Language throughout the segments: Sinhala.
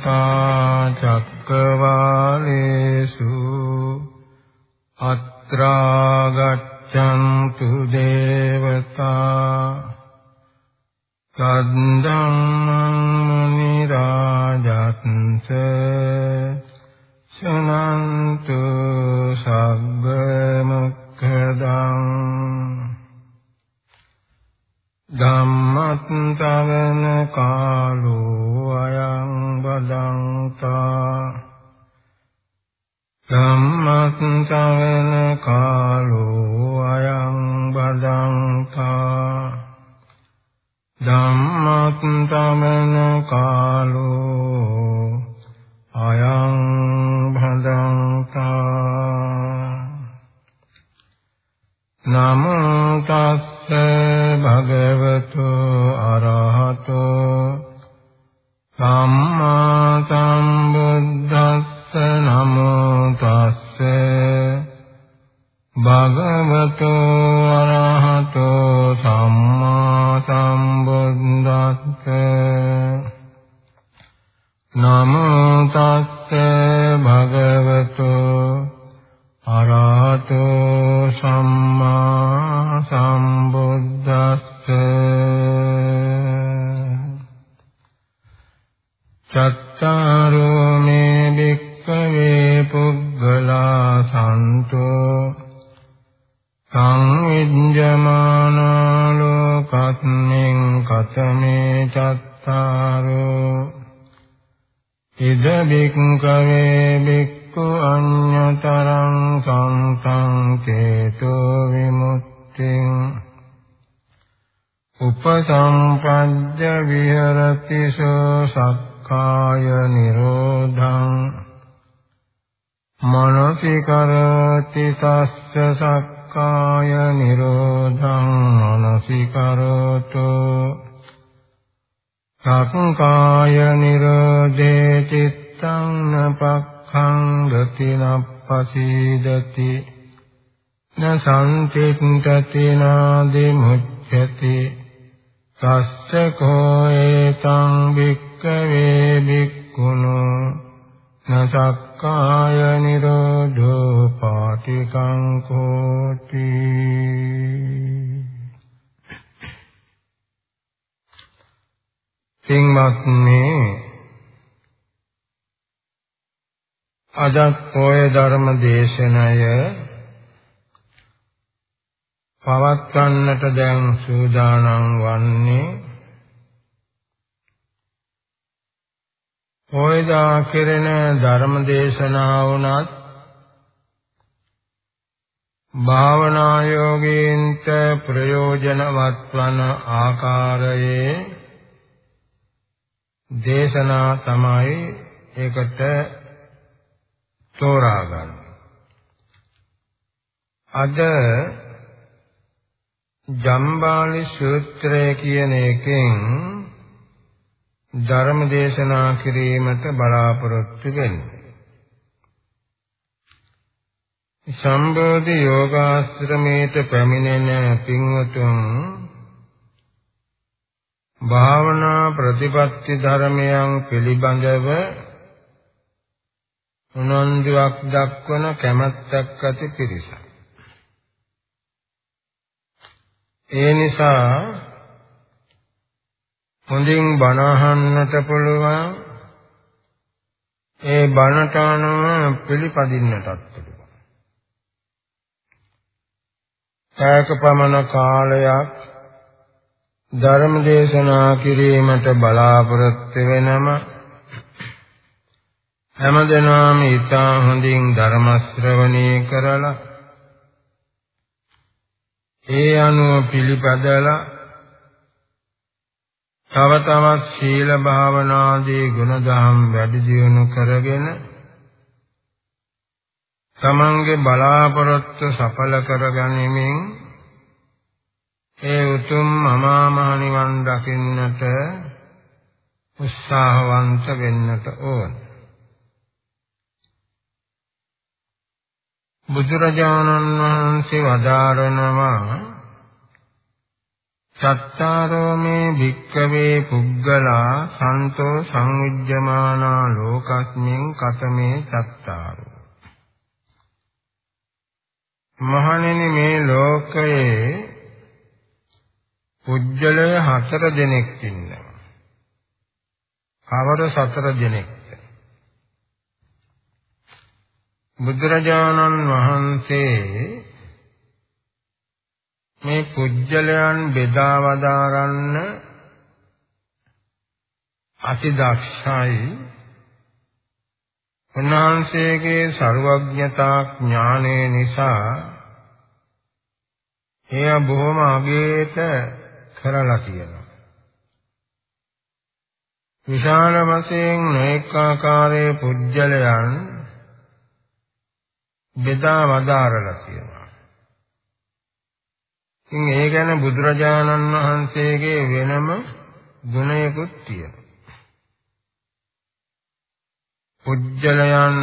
සමන්තා මනසිකරතෝ සක්කාය නිරෝධේ චිත්තං නපක් සංගති නප්පසීදති න සම්තිත්තති නාදි මුච්ඡති තස්ස කෝ ඒතං භික්ඛවේ භික්ඛුනෝ නසක්කාය නිරෝධෝ පාටිකං කෝති සිංමත්නේ අදත් පොය ධර්ම දේශනය පවත්වන්නට දැන් සූදානම් වන්නේ පොයදා කෙරෙන ධර්ම දේශනා වුණත් භාවනා යෝගීන්ට ප්‍රයෝජනවත් වන ආකාරයේ දේශනා තමයි ඒකට තෝරා ගන්න. අද ජම්බාලි සූත්‍රය කියන එකෙන් ධර්ම දේශනා කිරීමට බලාපොරොත්තු වෙන්නේ. සම්බෝධි යෝගාශ්‍රමයට පැමිණෙන පින්වතුන් භාවනා ප්‍රතිපත්ති ධර්මයන් පිළිබඳව උනන්දුවක් දක්වන කැමැත්තක් ඇති පිරිසක්. ඒ නිසා හොඳින් බණ අහන්නට පුළුවන් ඒ බණට අනුව පිළිපදින්නටත් පුළුවන්. කායක පමණ කාලයක් ධර්ම දේශනා කිරීමට බලාපොරොත්තු වෙනම හැමදෙනාම ඊටා හොඳින් ධර්ම ශ්‍රවණය කරලා ඒ අනුව පිළිපදලා තව තවත් සීල භාවනාදී ගුණධම් වැඩි දියුණු කරගෙන තමන්ගේ බලාපොරොත්තු සඵල කරගනිමින් ඒ උතුම් අමා මහ නිවන් දකින්නට උත්සාහවන්ත වෙන්නට ඕනේ. බුදුරජාණන් වහන්සේ වදාරනවා චත්තාරෝ මේ භික්කවේ පුග්ගලා සන්තෝ සංවිජ්ජමානා ලෝකස්මින් කතමේ චත්තාරෝ. මහණෙනි මේ ලෝකයේ පුජ්‍යලය හතර දෙනෙක් ඉන්නවා. කවර සතර දෙනෙක්ද? බුදුරජාණන් වහන්සේ මේ පුජ්‍යලයන් බෙදා වදාරන්න අති දක්ෂයි උන්වහන්සේගේ ਸਰවඥතා ඥානය නිසා එය බොහොම අගේට කරලා තියෙනවා විශාල වශයෙන් නොඑක ආකාරයේ පුජ්‍යලයන් බෙදා වදාරලා තියෙනවා ඉතින් ඒ ගැන බුදුරජාණන් වහන්සේගේ වෙනම ගුණයකුත් තියෙනවා. පුජ්‍යලයන්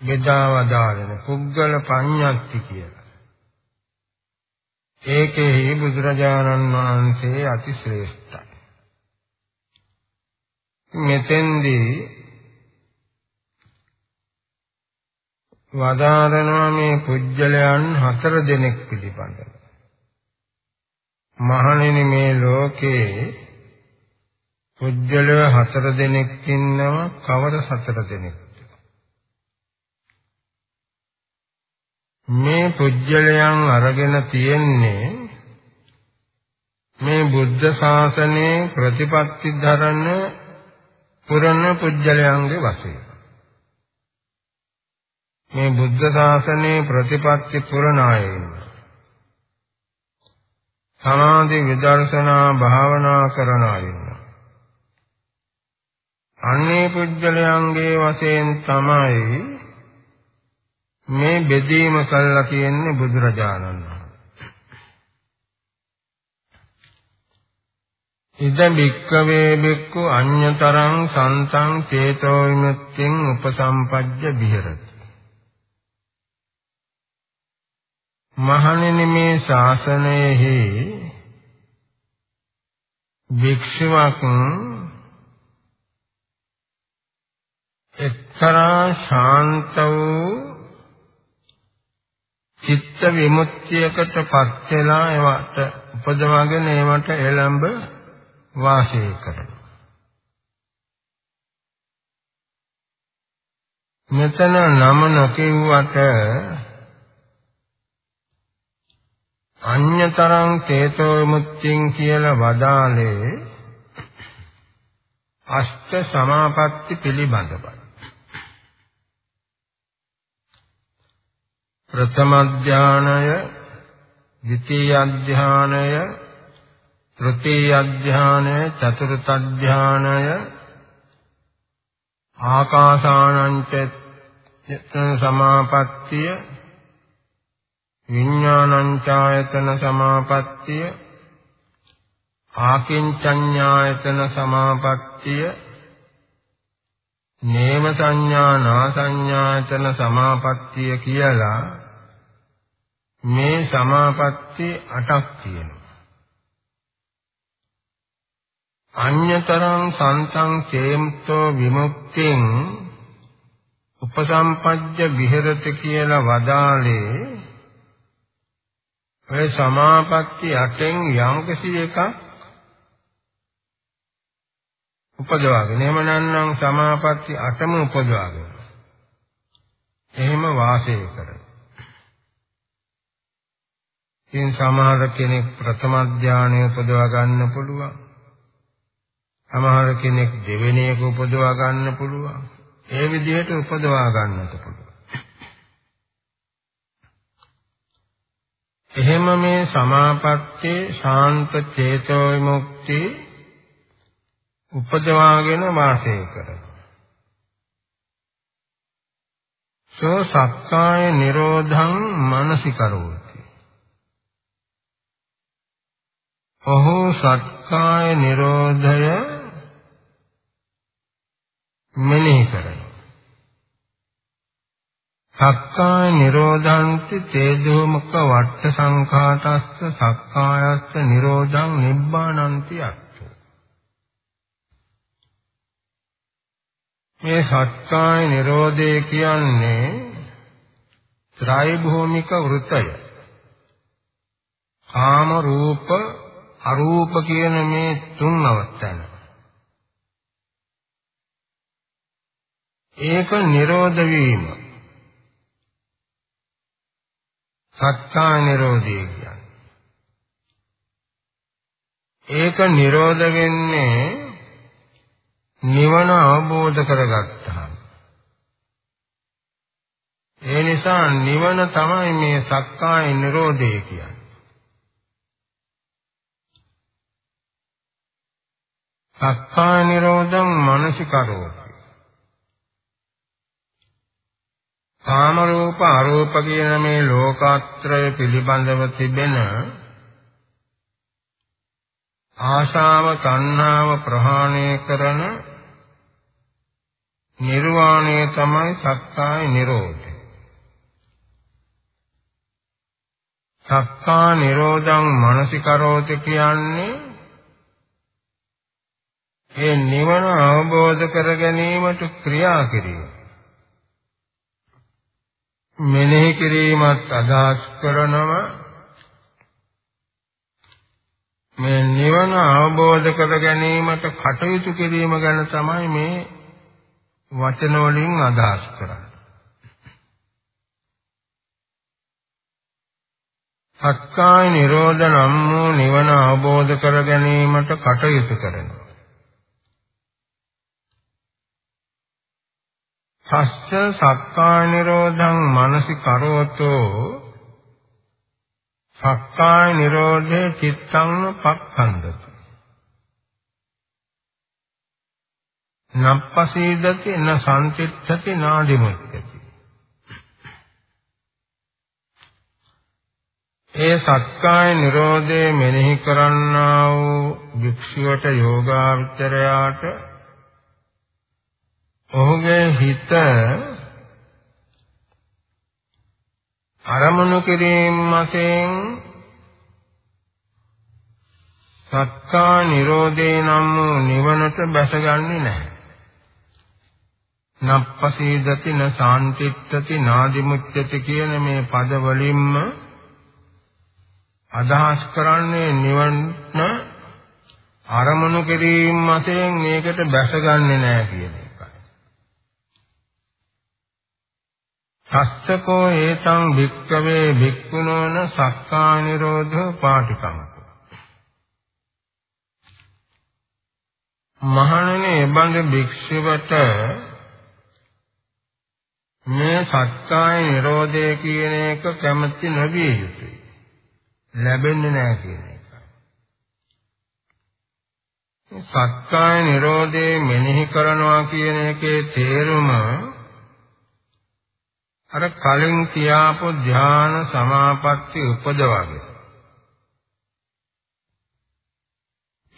බෙදාවදාලන පුද්ගල පඤ්ඤාති කියලා. ඒකෙහි බුදුරජාණන් වහන්සේ අති ශ්‍රේෂ්ඨයි. මෙතෙන්දී වදාරනවා මේ පුජ්‍යලයන් හතර දෙනෙක් පිළිබඳව. මහණෙනි මේ ලෝකේ පුජ්‍යලය හතර දෙනෙක් ඉන්නවා කවර සතර දෙනෙක්ද? මේ පුජ්‍යලයන් අරගෙන තියෙන්නේ මේ බුද්ධ ශාසනයේ ප්‍රතිපත්ති ධරණ පුරණ පුජ්‍යලයන්ගේ වශයෙන්. මේ බුද්ධ ශාසනයේ ප්‍රතිපත්ති පුරණායෙන් සමාධි විදර්ශනා භාවනා කරන අය අන්නේ පුජ්‍යලයන්ගේ වශයෙන් තමයි මේ බෙදීම කළා කියන්නේ බුදුරජාණන් ඉද බික්කවේ බික්කු අඤ්‍යතරං සන්තං චේතෝ විමුක්තිං උපසම්පජ්ජ විහෙරති. මහණෙනි මේ ශාසනයෙහි භික්ෂුවක් එක්තරා ශාන්ත වූ චිත්ත විමුක්තියකට පත් වෙලා ඒවට උපදවගෙන ඒවට එළඹ වාසය කරනවා. මෙතන නම නොකියුවට අඤ්‍යතරං චේතෝ මුත්‍තිං කියලා වදාලේ අෂ්ට සමාපatti පිළිබඳවයි. ප්‍රථම ධානය, ද්විතීය ධානය, තෘතීය ධානය, චතුර්ථ ධානය, ආකාසානං සමාපත්තිය විඥානංචායතන සමාපත්තිය ආකින්චඤ්ඤායතන සමාපත්තිය නේම සංඥා නා සංඥායතන සමාපත්තිය කියලා මේ සමාපatti 8ක් තියෙනවා අඤ්‍යතරං සන්තං චේම්තෝ විමුක්තිං උපසම්පජ්ජ විහෙරති කියලා වදාලේ ඔය සමාපatti අටෙන් යම්කිසි එකක් උපදවාගෙන එහෙම නැත්නම් සමාපatti අටම උපදවාගෙන එහෙම වාසය කරන. ඉතින් සමහර කෙනෙක් ප්‍රථම ධානය උපදවා ගන්න පුළුවන්. සමහර කෙනෙක් දෙවෙනි එක උපදවා ගන්න පුළුවන්. ඒ විදිහට උපදවා ගන්නට පුළුවන්. එහෙම මේ සමාපත්තේ ශාන්ත චේතෝ විමුක්ති උපදවාගෙන වාසය කරනවා. සෝ සක්කාය නිරෝධං මනසිකරෝති. ඔහු සක්කාය නිරෝධය මෙනෙහි කරනවා. සක්කාය නිරෝධන්ති තේජෝමක වට්ට සංඛාතස්ස සක්කායස්ස නිරෝධං නිබ්බානන්ති අත්ථෝ මේ සක්කාය නිරෝධය කියන්නේ ත්‍රාය භූමික වෘතය කාම රූප අරූප කියන මේ තුන් අවස්ථන ඒක නිරෝධ වීම සත්‍යා නිරෝධය කියන්නේ. ඒක නිරෝධ වෙන්නේ නිවන අවබෝධ කරගත්තාම. ඒ නිසා නිවන තමයි මේ සක්කාය නිරෝධය කියන්නේ. සක්කාය නිරෝධං මනසිකරෝ කාම රූප අරූප කියන මේ ලෝකාත්‍රය පිළිබඳව තිබෙන ආශාව තණ්හාව ප්‍රහාණය කරන නිර්වාණය තමයි සක්කාය නිරෝධය. සක්කා නිරෝධං මනසිකරෝති කියන්නේ ඒ නිවන අවබෝධ කර ගැනීමට ක්‍රියා කිරීම. මෙනෙහි කිරීමත් අදහස් කරනවා මේ නිවන අවබෝධ කර ගැනීමට කටයුතු කිරීම ගැන තමයි මේ වචන වලින් අදහස් කරන්නේ. සක්කාය නිරෝධ නම් වූ නිවන අවබෝධ කර ගැනීමට කටයුතු කරනවා. තස්ස සක්කාය නිරෝධං මනසි කරෝතෝ. සක්කාය නිරෝධේ චිත්තං පක්ඛන්දති. නප්පසීදති න සම්තිත්තති නාදිමුච්චති ඒ සක්කාය නිරෝධේ මෙනෙහි කරන්නා වූ භික්ෂුවට යෝගාවචරයාට ඔහුගේ හිත අරමුණු කිරීම වශයෙන් සක්කා නිරෝධේ නම් වූ නිවනට බැසගන්නේ නැහැ. නප්පසීදති න සාන්තිත්තති නාදිමුච්චති කියන මේ පද වලින්ම අදහස් කරන්නේ නිවන අරමුණු කිරීම වශයෙන් මේකට බැසගන්නේ නැහැ කියන සස්සකෝ ඒතං භික්කවේ භික්ඛුනෝන සක්කා නිරෝධෝ පාටිකංකෝ මහණෙනි එබඳු භික්ෂුවට මේ සක්කාය නිරෝධය කියන එක කැමති නොවිය යුතුයි. ලැබෙන්නේ නැහැ කියන එක. සක්කාය නිරෝධය මෙනෙහි කරනවා කියන එකේ තේරුම අර කලින් කියාපු ධ්‍යාන සමාපatti උපදවගේ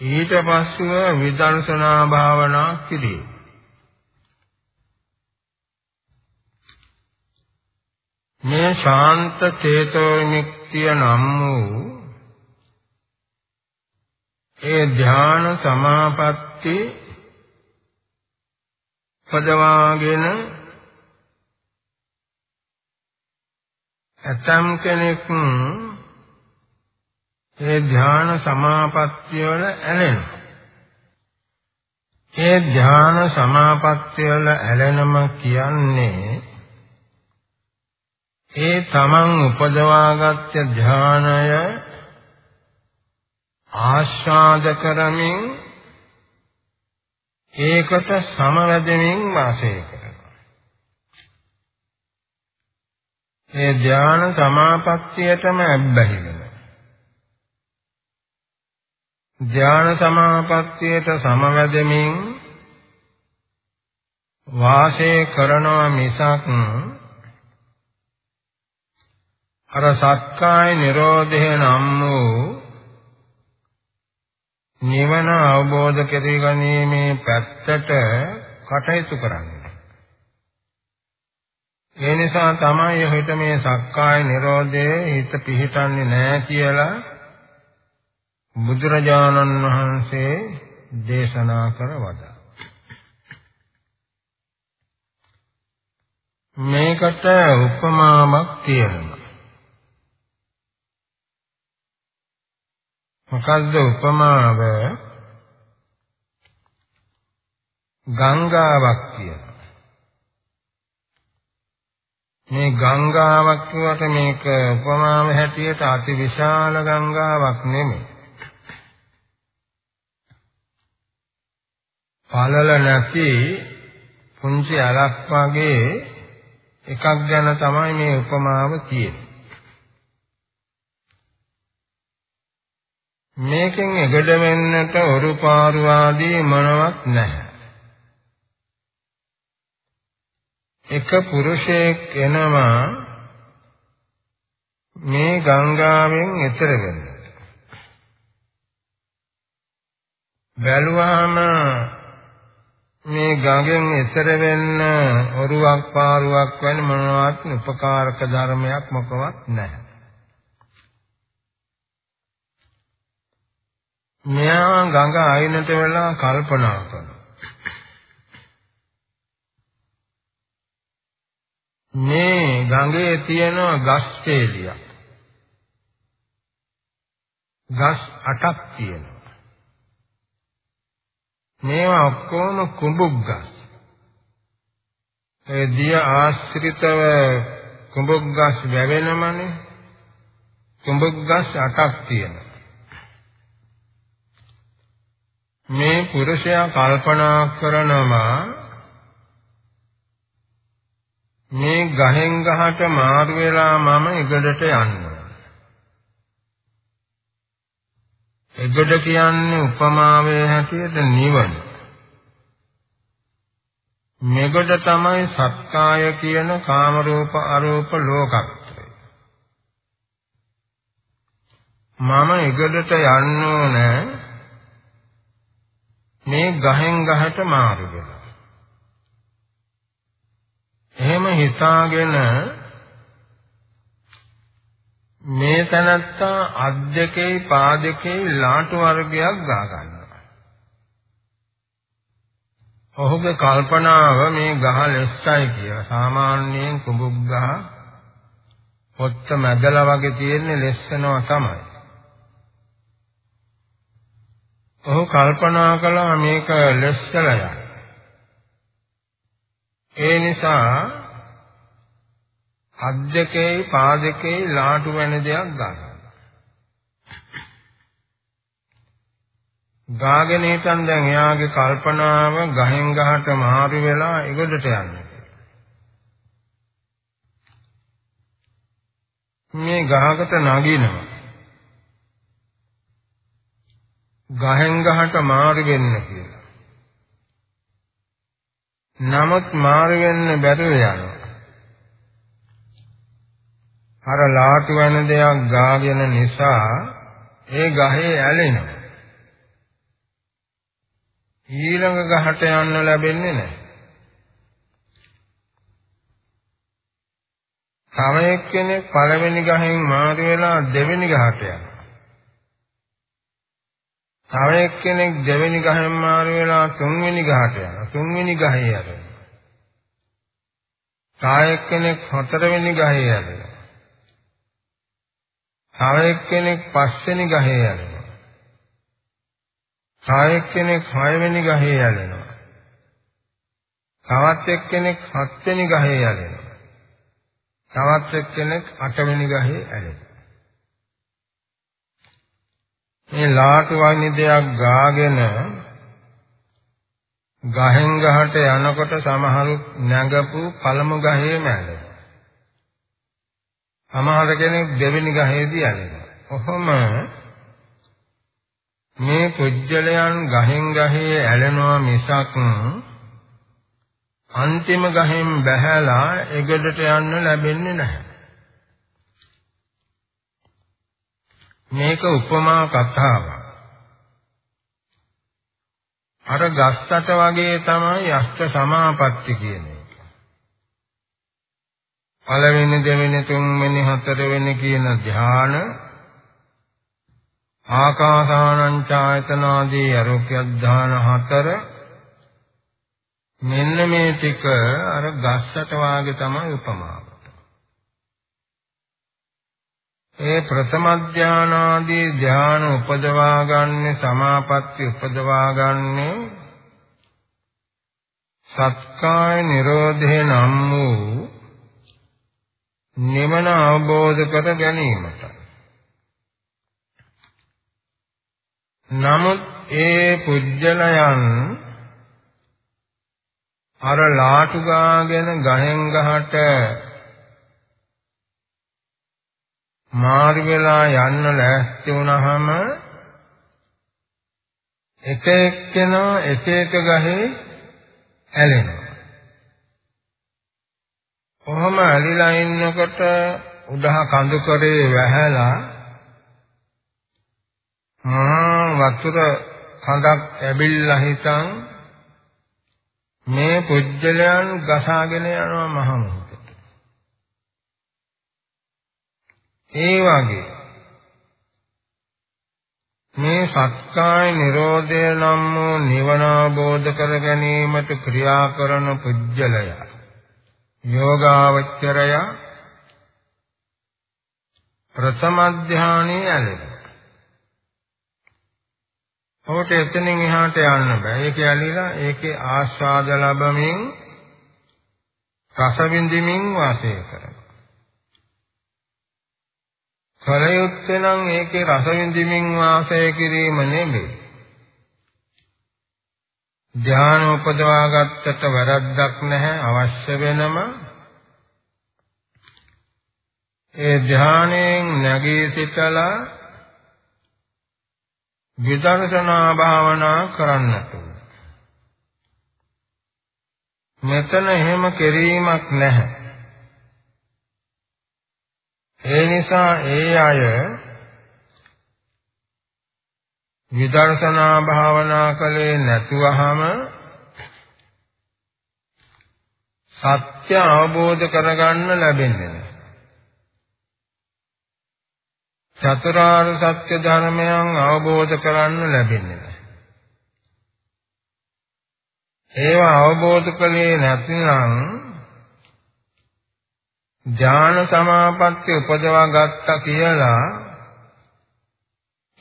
ඊට පස්සෙව විදර්ශනා භාවනා කිරීම. මේ ශාන්ත චේතෝ විමුක්තිය නම් වූ ඒ ධ්‍යාන සමාපatti පදවාගෙන ඇතම් කෙනෙක් ඒ ධ්‍යාන සමාපත්තිය වල ඇලෙනවා. ඒ ධ්‍යාන සමාපත්තිය වල ඇලෙනම කියන්නේ ඒ තමන් උපදවාගත් ධ්‍යානය ආස්වාද කරමින් ඒකට සමවැදෙමින් වාසය කරනවා. ඒ ධාන සමාපත්තියටම ඇබ්බැහි වෙනවා. ධාන සමාපත්තියට සමවැදෙමින් වාසය කරනවා මිසක් අර සත්කාය නිරෝධය නම් වූ නිවන අවබෝධ කර ගැනීමේ පැත්තට කටයුතු කරන්නේ. ඒ නිසා තමයි හිත මේ සක්කාය නිරෝධයේ හිත පිහිටන්නේ නැහැ කියලා බුදුරජාණන් වහන්සේ දේශනා කර වදා. මේකට උපමාවක් තියෙනවා. මොකද්ද උපමාව? ගංගාවක් කියන. මේ ගංගාවක් කියවට මේක උපමාව හැටියට අති විශාල ගංගාවක් නෙමෙයි. පළල නැති පුංචි අලක් වගේ එකක් ගැන තමයි මේ උපමාව තියෙන්නේ. මේකෙන් එගඩ වෙන්නට ඔරුපාරු ආදී මොනවත් නැහැ. එක පුරුෂයෙක් එනවා මේ ගංගාවෙන් එතර වෙන්න. බැලුවාම මේ ගඟෙන් එතර වෙන්න ඔරුවක් පාරුවක් වෙන මොනවත් උපකාරක ධර්මයක් මොකවත් නැහැ. මෙයා ගඟ අයිනට වෙලා කල්පනා කරනවා. මේ ගඟේ තියෙන ගස් පෙළියක්. ගස් අටක් තියෙනවා. මේවා ඔක්කොම කුඹුක් ගස්. ඒ දිය ආශ්‍රිතව කුඹුක් ගස් වැවෙනමනේ. කුඹුක් ගස් අටක් තියෙනවා. මේ පුරුෂයා කල්පනා කරනවා මේ ගහෙන් ගහට මාරු වෙලා මම ඉගඩට යනවා. ඉගඩ කියන්නේ උපමාවේ හැටියට නිවන. මෙගඩ තමයි සත්කාය කියන කාම රූප අරූප ලෝකත්‍රය. මම ඉගඩට යන්න ඕනේ මේ ගහෙන් ගහට මාරු වෙනවා. එහෙම හිතාගෙන මේ තනත්තා අත් දෙකේ පා දෙකේ ලාටු වර්ගයක් ගා ගන්නවා. ඔහුගේ කල්පනාව මේ ගහ ලෙස්සයි කියලා. සාමාන්‍යයෙන් කුඹුක් ගහ පොත්ත මැදලා වගේ තියෙන්නේ ලෙස්සනවා තමයි. ඔහු කල්පනා කළා මේක ලෙස්සලයක්. ඒ නිසා අත් දෙකේ පා දෙකේ ලාටු වෙන දෙයක් ගන්නවා. ගාගෙන හිටන් දැන් එයාගේ කල්පනාව ගහෙන් ගහට මාරු වෙලා ඉගොඩට යන්නේ. මේ ගහකට නගිනවා. ගහෙන් ගහට මාරු වෙන්න කියලා. නමුත් මාරු වෙන්න බැරුව යනවා. අර ලාටු වෙන දෙයක් ගාගෙන නිසා ඒ ගහේ ඇලෙනවා. ඊළඟ ගහට යන්න ලැබෙන්නේ නැහැ. තව එක්කෙනෙක් පළවෙනි ගහෙන් මාරු වෙලා දෙවෙනි ගහට යනවා. තව එක්කෙනෙක් දෙවෙනි ගහෙන් මාරු වෙලා තුන්වෙනි ගහට යනවා. තුන්වෙනි ගහේ යනවා. තව එක්කෙනෙක් හතරවෙනි ගහේ යනවා. තව එක්කෙනෙක් පස්වෙනි ගහේ යනවා. තව එක්කෙනෙක් හයවෙනි ගහේ යනවා. තවත් එක්කෙනෙක් හත්වෙනි ගහේ යනවා. තවත් එක්කෙනෙක් අටවෙනි ගහේ ඇලෙනවා. මේ ලාටු වගේ දෙයක් ගාගෙන ගහෙන් ගහට යනකොට සමහරු නැගපු පළමු ගහේම ඇලෙනවා. සමහර කෙනෙක් දෙවෙනි ගහේදී ඇලෙනවා. කොහොම මේ පුජ්‍යලයන් ගහෙන් ගහේ ඇලෙනවා මිසක් අන්තිම ගහෙන් බැහැලා එගඩට යන්න ලැබෙන්නේ නැහැ. මේක උපමා කතාවක්. අර ගස්සට වගේ තමයි අෂ්ට සමාපatti කියන එක. පළවෙනි දෙවෙනි තුන්වෙනි හතරවෙනි කියන ධ්‍යාන ආකාසානං ඡායතනාදී අරෝක්‍ය ධ්‍යාන හතර මෙන්න මේ ටික අර ගස්සට වාගේ තමයි උපමාව. ඒ ප්‍රථම ධානාදී ධාන උපදවා ගන්න සමාපatti උපදවා ගන්නේ සත්කාය නිරෝධේ නම් වූ නිවන අවබෝධ කර ගැනීමට. නමුත් ඒ පුජ්‍යලයන් අර ලාටු ගාගෙන ගහෙන් ගහට මාරු වෙලා යන්න ලෑස්ති වුණාම එක එක්කෙනා එක එක ගහේ ඇලෙනවා. කොහොම ඇලිලා ඉන්නකොට උඩහ කඳු කරේ වැහැලා මහා වතුර කඳක් ඇබිල්ලා හිටන් මේ පුජ්‍යලයන් ගසාගෙන යනවා මහමු. ඒ වගේ මේ සත්කාය නිරෝධය නම් වූ නිවන අවබෝධ කර ගැනීමට ක්‍රියා කරන පුජ්‍යලය යෝගාවචරය ප්‍රථම ධානයේ ඇලෙනවා. ඔහුට එතනින් එහාට යන්න බෑ. ඒක ඇලිලා ඒකේ ආස්වාද ලැබමින් රස විඳිමින් වාසය කරනවා. කලයුත්තේ නම් ඒකේ රස විඳින්මින් වාසය කිරීම නෙමෙයි. ධ්‍යාන උපදවා ගත්තට වැරද්දක් නැහැ අවශ්‍ය වෙනම. ඒ ධ්‍යානයෙන් නැගී සිටලා විදර්ශනා භාවනා කරන්නට මෙතන එහෙම කිරීමක් නැහැ. ඒ නිසා ඒ අය විදර්ශනා භාවනා කලේ නැතුවහම සත්‍ය අවබෝධ කරගන්න ලැබෙන්නේ නැහැ. චතුරාර්ය සත්‍ය ධර්මයන් අවබෝධ කරන්න ලැබෙන්නේ නැහැ. ඒවා අවබෝධ කලේ නැතිනම් ඥාන සමාපatti උපදවා ගත්තා කියලා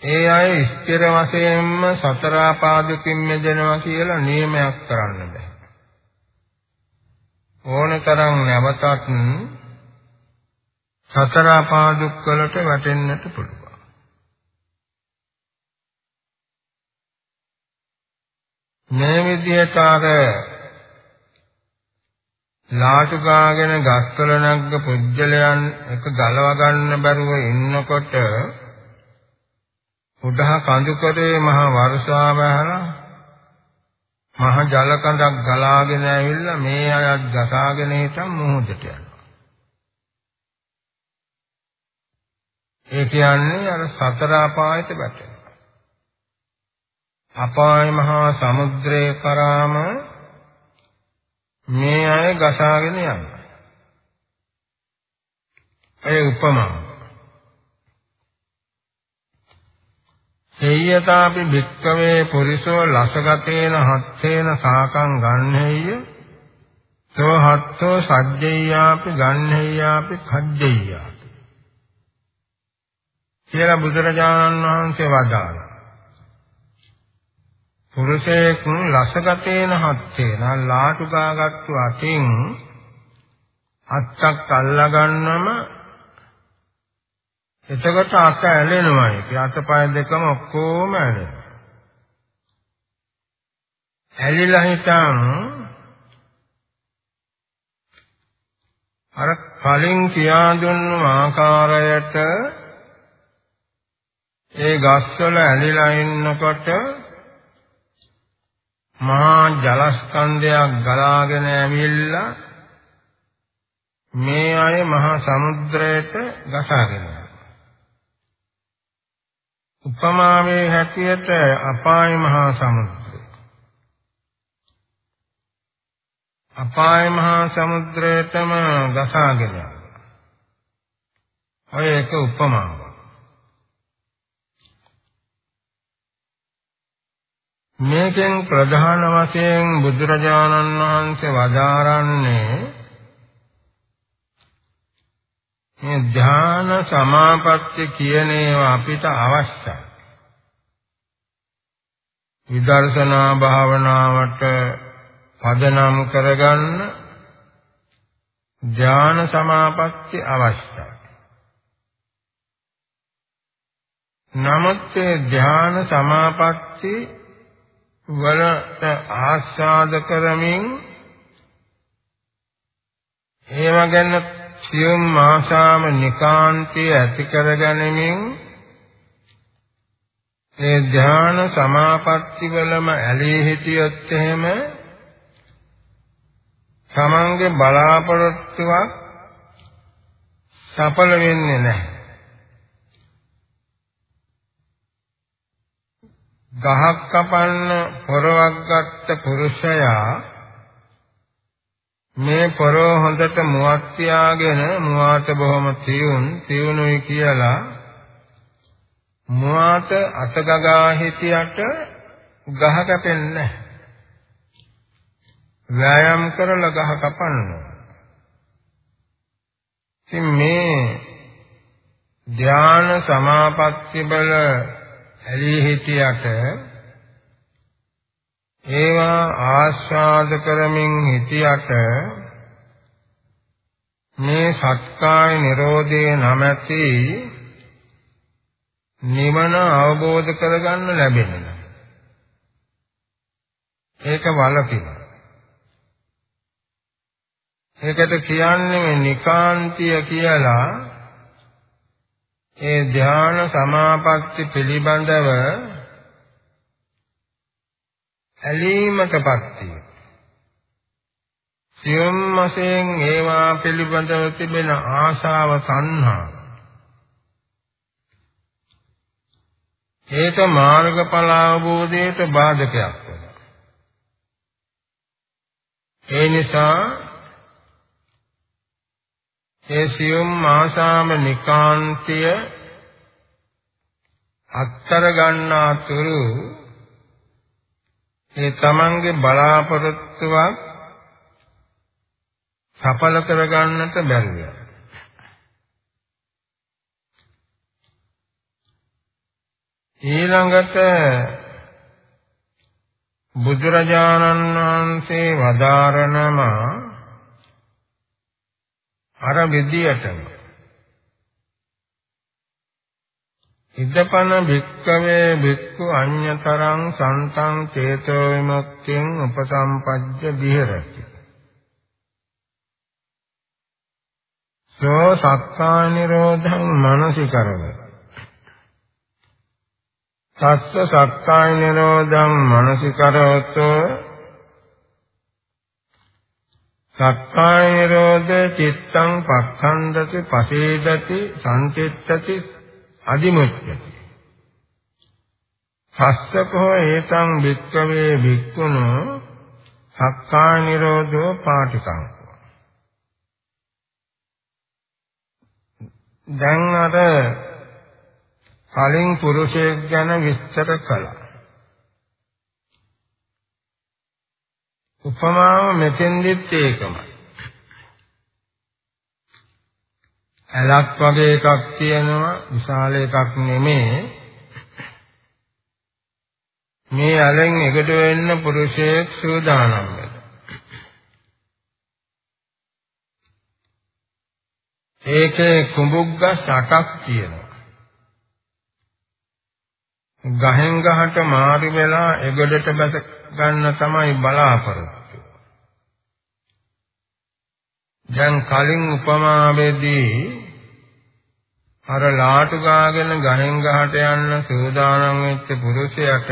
ඒ අය ස්ථිර වශයෙන්ම සතර ආපාදකින් මෙදෙනවා කියලා නියමයක් කරන්න බෑ. ඕනතරම් නැවතත් සතර ආපාදුක් වලට වැටෙන්නට පුළුවන්. මේ විදිහට අර ලාටු ගාගෙන ගස්වල නැග්ග පුජ්‍යලයන් එක ගලව ගන්න බැරුව ඉන්නකොට උඩහ කඳුකරේ මහ වර්ෂාව ඇහලා මහ ජල කඳක් ගලාගෙන ඇවිල්ලා මේ අයත් ගසාගෙන හිටන් මුහුදට යනවා. ඒ කියන්නේ අර සතර අපායට වැටෙනවා. අපාය මහා සමුද්‍රේ කරාම මේ අය ගසාගෙන යනවා. ඒ උපමාව. සේයතාපි භික්කවේ පුරිසෝ ලසගතේන හත්තේන සාකං ගන්නෙය්‍ය තෝ හත්තෝ සජ්ජෙය්‍යාපි ගන්නෙය්‍යාපි කජ්ජෙය්‍යාපි කියලා බුදුරජාණන් වහන්සේ වදාළා. පුරුෂයෙක් ලසගතේන හත්තේන ලාටු ගාගත්තු අතින් අත්තක් අල්ලා ගන්නම එතකොට අත ඇලෙනවා. ඒක අතපය දෙකම ඔක්කොම ඇලෙනවා. ඇලිලා හිටන් අර කලින් කියා දුන්නු ආකාරයට ඒ ගස්වල ඇලිලා ඉන්නකොට මහා ජලස්කන්ධයක් ගලාගෙන ඇවිල්ලා මේ අය මහා සමුද්‍රයට ගසාගෙන උපමාවේ හැටියට අපාය මහා සමුද්‍රය. අපාය මහා සමුද්‍රයටම ගසාගෙන ඔය එක උපමාවක්. මේකෙන් ප්‍රධාන වශයෙන් බුදුරජාණන් වහන්සේ වදාරන්නේ මේ ධ්‍යාන සමාපatti කියන ඒවා අපිට අවශ්‍යයි. විදර්ශනා භාවනාවට පදනම් කරගන්න ධ්‍යාන සමාපatti අවශ්‍යයි. නමුත් ධ්‍යාන සමාපatti වලට ආස්වාද කරමින් ඒව ගැන සියුම් ආශාම නිකාන්තය ඇති කරගැනීමෙන් ඒ ධ්‍යාන සමාපatti වලම ඇලී හිටියොත් එහෙම තමන්ගේ බලාපොරොත්තුවක් සඵල වෙන්නේ නැහැ. ගහක් කපන්න පොරවක් ගත්ත පුරුෂයා මේ පොරව හොඳට මුවත් තියාගෙන මුවාට බොහොම තියුන් තියුණුයි කියලා මුවාට අතගගා හිටියට ගහ කැපෙන්නේ ව්‍යායාම් කරලා ගහ කපන්න. ඉතින් මේ ධාන සමාපatti බල ඇලී හිටියට ඒවා ආස්වාද කරමින් හිටියට මේ සත්කාය නිරෝධය නැමැති නිවන අවබෝධ කරගන්න ලැබෙනවා. ඒක වලකින. ඒකට කියන්නේ නිකාන්තිය කියලා ඒ ධ්‍යාන සමාපatti පිළිබඳව ඇලීමටපත් විය. සියම් වශයෙන් ඒවා පිළිබඳව තිබෙන ආශාව සංහා ඒක මාර්ගඵල අවබෝධයට බාධකයක් වෙනවා. ඒ නිසා ඒ සියුම් ආශාම නිකාන්තය අත්තර ගන්නා තුරු ඒ තමන්ගේ බලාපොරොත්තුවක් සඵල කරගන්නට බැරිය. ඊළඟට බුදුරජාණන් වහන්සේ වදාරනවා අර විදියටම. ඉදපන භික්කවේ භික්ඛු අඤ්‍යතරං සන්තං චේතෝ විමුක්තිං උපසම්පජ්ජ විහෙරති. සෝ සක්කාය නිරෝධං මනසිකරව තස්ස සක්කාය නිරෝධං මනසිකරවතෝ සක්කාය නිරෝධ චිත්තං පක්ඛන්දති පසේදති සංචිත්තති අදිමුච්ඡති. සස්සකෝ ඒතං වික්කවේ වික්කුණෝ සක්කාය නිරෝධෝ පාටිකං. දැන් අර කලින් පුරුෂයෙක් ගැන විස්තර කළා. උපමාව මෙතෙන්දිත් ඒකමයි. ඇලක් වගේ එකක් තියෙනවා විශාල එකක් නෙමේ. මේ ඇලෙන් එකට වෙන්න පුරුෂයෙක් සූදානම් ඒකේ කුඹුග්ගස් 8ක් තියෙනවා. ගහෙන් ගහට මාරි වෙලා එගොඩට බැස ගන්න තමයි බලාපොරොත්තු. දැන් කලින් උපමාවේදී අර ලාටු ගාගෙන ගහෙන් ගහට යන්න සූදානම් වෙච්ච පුරුෂයාට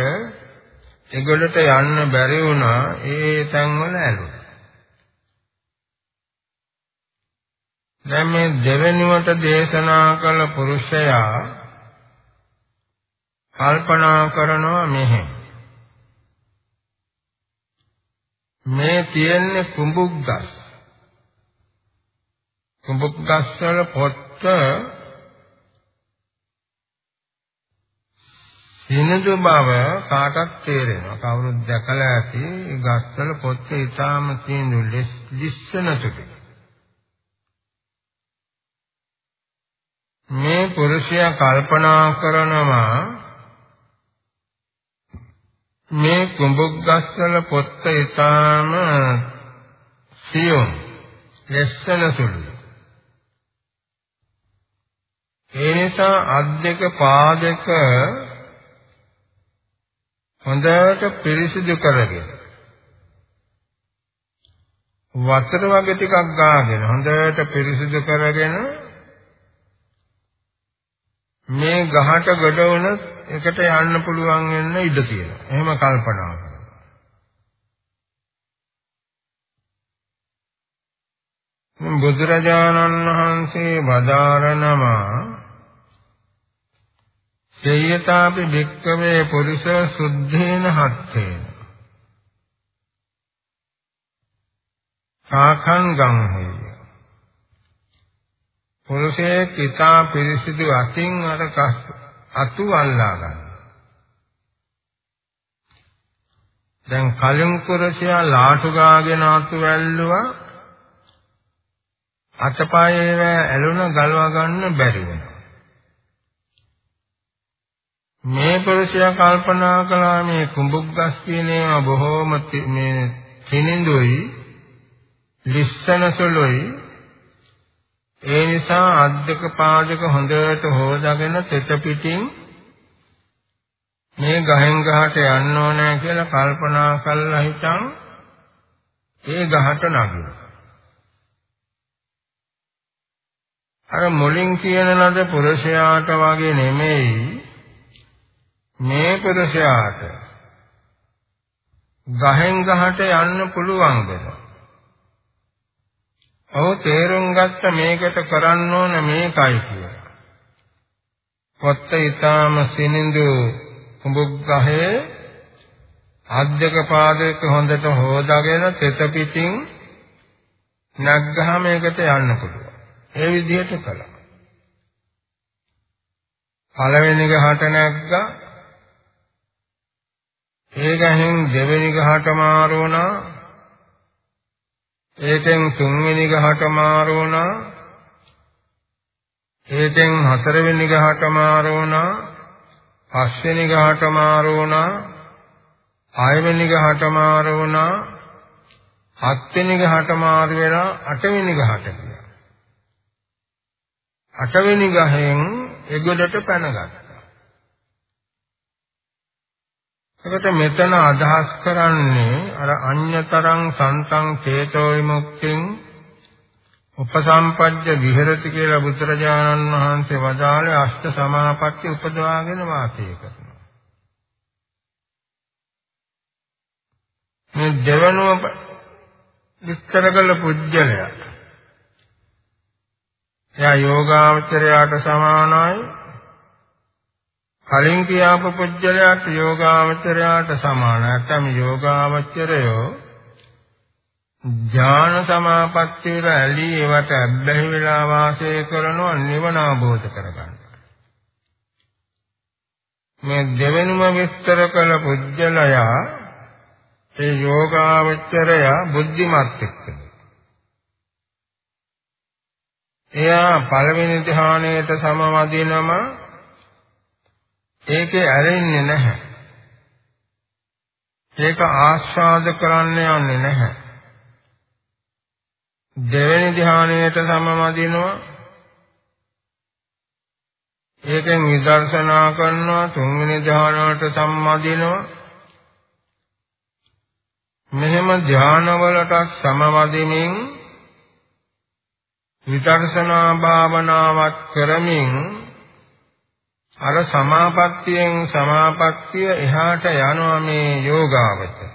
ඒගොල්ලට යන්න බැරි වුණා ඒ තැන්වල ඇලුනා. දැන් මේ දෙවෙනිවට දේශනා කළ පුරුෂයා කල්පනා කරනවා මෙහෙම මේ තියෙන්නේ කුඹුක් ගස්. කුඹුක් ගස් වල පොත්ත සිනදු බව කාටත් තේරෙනවා. කවුරුත් දැකලා ඇති ගස් වල පොත්ත ඊටාම සිනදු ලිස්සන සුළු. මේ පුරුෂයා කල්පනා කරනවා මේ කුඹුක් ගස්වල පොත් ඊටාම සියුම් ලිස්සන සුළු. ඒ නිසා අත් දෙක පා දෙක හොඳට පිරිසිදු කරගෙන වතුර වගේ ටිකක් ගාගෙන හොඳට පිරිසිදු කරගෙන මේ ගහට ගොඩ වුණොත් එකට යන්න පුළුවන් වෙන්න ඉඩ තියෙනවා. එහෙම කල්පනා කරනවා. බුදුරජාණන් වහන්සේ වදාරනවා සේයතාපි භික්කවේ පුරිස සුද්ධේන හත්තේන සාඛං ගංහෙය පුරුෂයේ කිතා පිරිසිදු අතින් අර අතු අල්ලා ගන්න. දැන් කලින් පුරුෂයා ලාටු ගාගෙන අතු වැල්ලුවා අතපයේ ඇලුන ගලවා ගන්න බැරි වෙනවා. මේ පුරුෂයා කල්පනා කළා මේ කුඹුක්ගස් කියන ඒවා බොහෝම මේ තිනිඳුයි ලිස්සන සුළුයි ඒ නිසා අද්දක පාදක හොඳට හොදාගෙන තෙත පිටින් මේ ගහෙන් ගහට යන්න ඕනෑ කියලා කල්පනා කළා හිටන් ඒ ගහට නගිනවා අර මුලින් කියන ලද පුරුෂයාට වගේ නෙමෙයි මේ පුරුෂයාට ගහෙන් ගහට යන්න පුළුවන් වෙනවා. ඔහු තේරුම් ගත්ත මේකට කරන්න ඕන මේකයි කියලා. පොත්ත ඊටාම සිනිඳු කුඹුක් ගහේ අද්දක පාදයක හොඳට හොදාගෙන තෙත පිටින් නැග්ගහම ඒකට යන්න පුළුවන්. ඒ විදිහට කළා. පළවෙනි ගහට නැග්ගා ඒ ගහෙන් දෙවෙනි ගහට මාරුණා ඒකෙන් තුන්වෙනි ගහට මාරුණා ඒකෙන් හතරවෙනි ගහට මාරුණා පස්වෙනි ගහට මාරුණා හයවෙනි ගහට මාරුණා හත්වෙනි ගහට මාරු වෙලා අටවෙනි ගහට ගියා. අටවෙනි ගහෙන් එගොඩට පැනගත්තා. එතකොට මෙතන අදහස් කරන්නේ අර අඤ්‍යතරං සන්තං චේතෝ විමුක්තිං උපසම්පජ්ජ විහෙරති කියලා බුදුරජාණන් වහන්සේ වදාළේ අෂ්ට සමාපatti උපදවාගෙන වාසය කරනවා. මේ දෙවනුව විස්තර කළ පුජ්‍යලයා එයා යෝගාවචරයට සමානයි කලින් කියාපු පුජ්‍යලයට යෝගාවචරයට සමාන නැත්නම් යෝගාවචරයෝ ඥාන සමාපත්තියට ඇලී ඒවට අබ්බැහි වෙලා වාසය කරනවා නිවන අවබෝධ කරගන්න. මේ දෙවෙනුම විස්තර කළ පුජ්‍යලයා ඒ යෝගාවචරය බුද්ධිමත් එක්ක. එයා පළවෙනි ධ්‍යානයට සමවදිනම ඒකේ ඇරෙන්නේ නැහැ. ඒක ආස්වාද කරන්න යන්නේ නැහැ. දෙවෙනි ධ්‍යානයට සමවදිනවා. ඒකෙන් විදර්ශනා කරනවා තුන්වෙනි ධ්‍යානවලට සම්මදිනවා. මෙහෙම ධ්‍යානවලට සමවදිමින් විදර්ශනා භාවනාවක් කරමින් අර සමාපත්තියෙන් සමාපත්තිය එහාට යනවා මේ යෝගාවචර.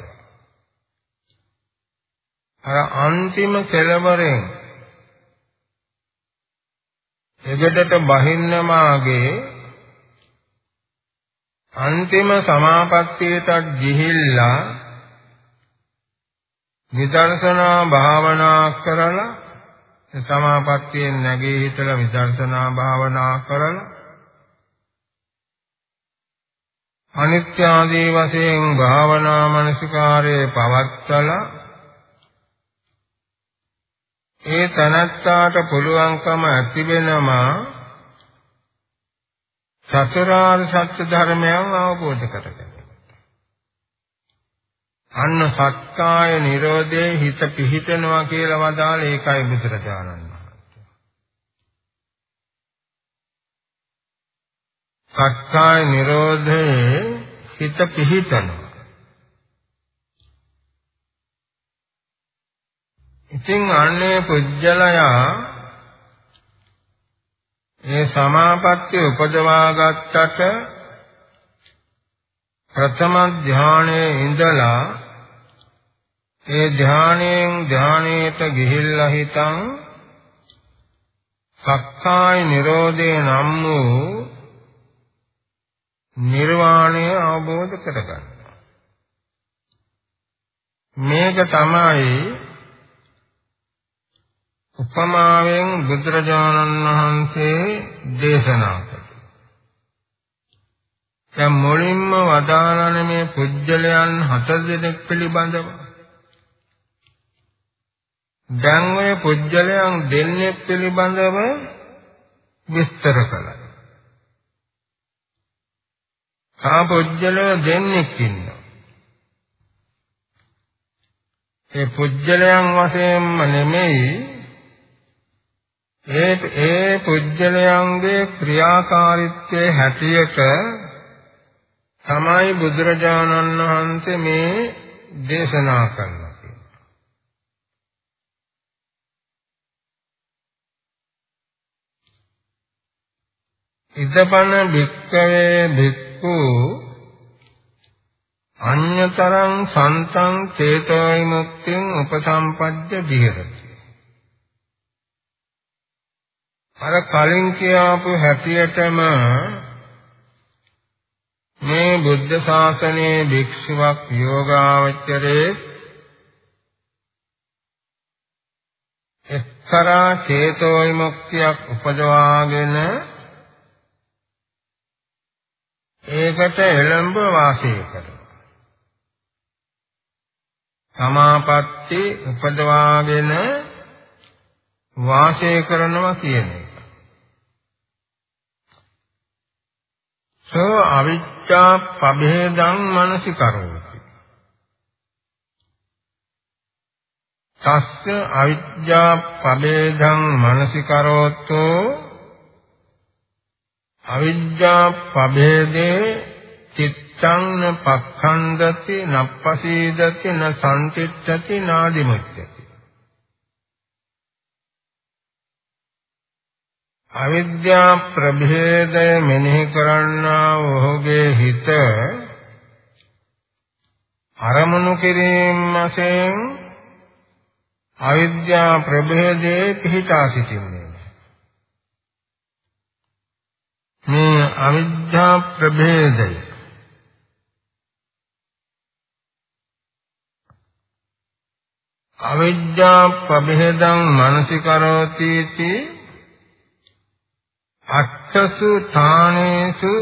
අර අන්තිම කෙලවරෙන් එගඩට බහින්න මාගේ අන්තිම සමාපත්තියට ගිහිල්ලා විදර්ශනා භාවනා කරලා සමාපත්තියෙන් නැගී හිටලා විදර්ශනා භාවනා කරලා අනිත්‍ය ආදී වශයෙන් භාවනා මනසිකාරයේ පවත්තලා ඒ තනත්තාට පුළුවන්කම ඇති වෙනවා චතුරාර්ය සත්‍ය ධර්මයන් අවබෝධ කරගන්න. අන්න සක්කාය නිරෝධේ හිත පිහිටනවා කියලා වදාළ ඒකයි බුදුරජාණන් වහන්සේ. සක්කාය නිරෝධේ හිත පිහිටනවා. ඉතින් අන්නේ පුජ්‍යලයා මේ සමාපත්තිය උපදවා ගත්තට ප්‍රථම ධානයේ ඉඳලා ඒ ධානයෙන් ධානයට ගිහිල්ලා හිටන් සක්කාය නිරෝධේ නම් වූ නිර්වාණය අවබෝධ කරගන්න. මේක තමයි උපමාවෙන් බුදුරජාණන් වහන්සේ දේශනා කළේ. දැන් මුලින්ම වදාළන මේ පුජ්‍යලයන් හතර දෙනෙක් පිළිබඳව දැන් ඔය පුජ්‍යලයන් දෙන්නේ පිළිබඳව විස්තර කළා. ආ පුජ්‍යලය දෙන්නෙක් ඉන්නවා. ඒ පුජ්‍යලයන් වශයෙන්ම නෙමෙයි ඒ ඒ පුජ්‍යලයන්ගේ ක්‍රියාකාරීත්වයේ හැටියට තමයි බුදුරජාණන් වහන්සේ මේ දේශනා කරනවා කියන්නේ. ඉදපන භික්කවේ භික්ඛු අඤ්‍යතරං සන්තං චේතෝ විමුක්තිං උපසම්පජ්ජ විහෙරති. අර කලින් කියාපු හැටියටම මේ බුද්ධ ශාසනයේ භික්ෂුවක් යෝගාවචරයේ එක්තරා චේතෝ විමුක්තියක් උපදවාගෙන ඒකට එළඹ වාසය කරනවා. සමාපatti උපදවාගෙන වාසය කරනවා කියන එක. සෝ අවිච්ඡා පබේදං මනසිකරෝති තස්ස අවිද්‍යා පබේදං මනසිකරෝතෝ අවිද්‍යා පබේදේ චිත්තං න පක්ඛන්දති නප්පසීදති න සම්තිච්ඡති නාදිමුච්ඡති. අවිද්‍යා ප්‍රභේදය මෙනෙහි කරන්නා ඔහුගේ හිත අරමුණු කිරීම වශයෙන් අවිද්‍යා ප්‍රභේදයේ පිහිටා සිටින්නේ. මේ අවිද්‍යා ප්‍රභේදය. අවිද්‍යා ප්‍රභේදං මනසිකරෝති අට්ඨසු ථානේසු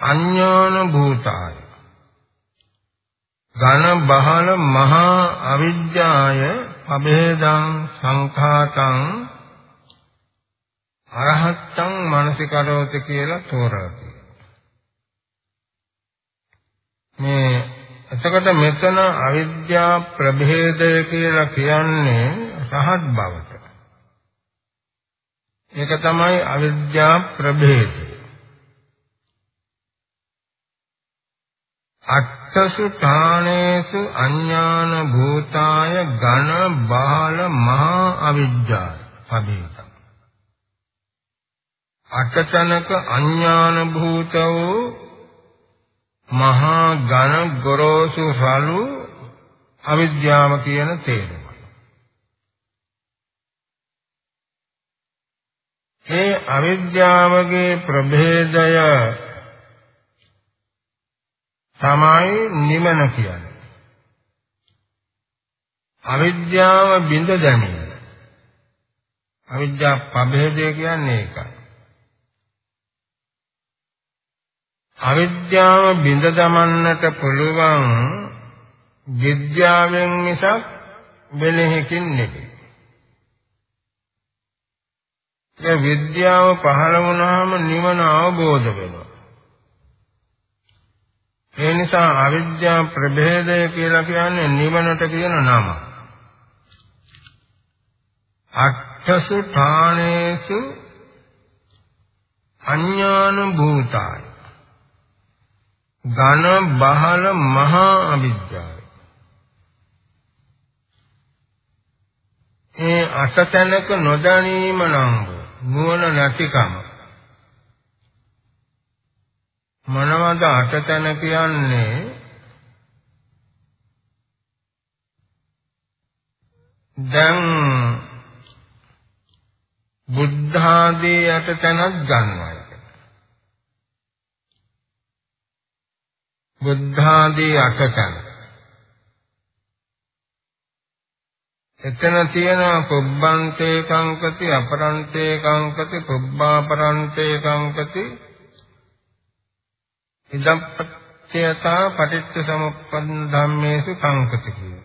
අඤ්ඤාන භූතාය ඝන බහල මහා අවිජ්ජාය අභේදං සංඛාතං අරහත්තං මානසිකරෝත කියලා තෝරලා මේ එතකොට මෙතන අවිද්‍යා ප්‍රභේදය කියලා කියන්නේ රහත් බවට ඒක තමයි අවිද්‍යා ප්‍රභේදය. අට්ඨසු ඨානේසු අඥාන භූතාය ඝන බාල මහා අවිද්‍යාව පබේත. අටතනක අඥාන භූතෝ මහා ඝන ගොරෝසු රළු අවිද්‍යාව කියන තේරුම. මේ අවිද්‍යාවගේ ප්‍රභේදය තමයි නිවන කියන්නේ. අවිද්‍යාව බිඳ දැමීම. අවිද්‍යා ප්‍රභේදය කියන්නේ ඒකයි. අවිද්‍යාව බිඳ දමන්නට පුළුවන් විද්‍යාවෙන් මිසක් වෙන එකකින් නෙවෙයි. ඒ විද්‍යාව පහළ වුණාම නිවන අවබෝධ වෙනවා. ඒ නිසා අවිද්‍යා ප්‍රභේදය කියලා කියන්නේ නිවනට කියන නම. අට්ඨසු ඨානේසු අඥාන භූතාය. ඝන බහල මහා අවිද්‍යාව. ඒ අටතැනක නොදැනීම නම් නුවණ නැතිකම. මොනවද අටතැන කියන්නේ? දැන් බුද්ධ ආදී අටතැනක් ගන්නවා බුද්ධ ආදී අටතැන එතන තියෙන පුබ්බන්තේ කංකති අපරන්තේ කංකති පුබ්බාපරන්තේ කංකති ඉදම්පත්‍යතා පටිච්ච සමුප්පන්න ධම්මේසු කංකති කියන.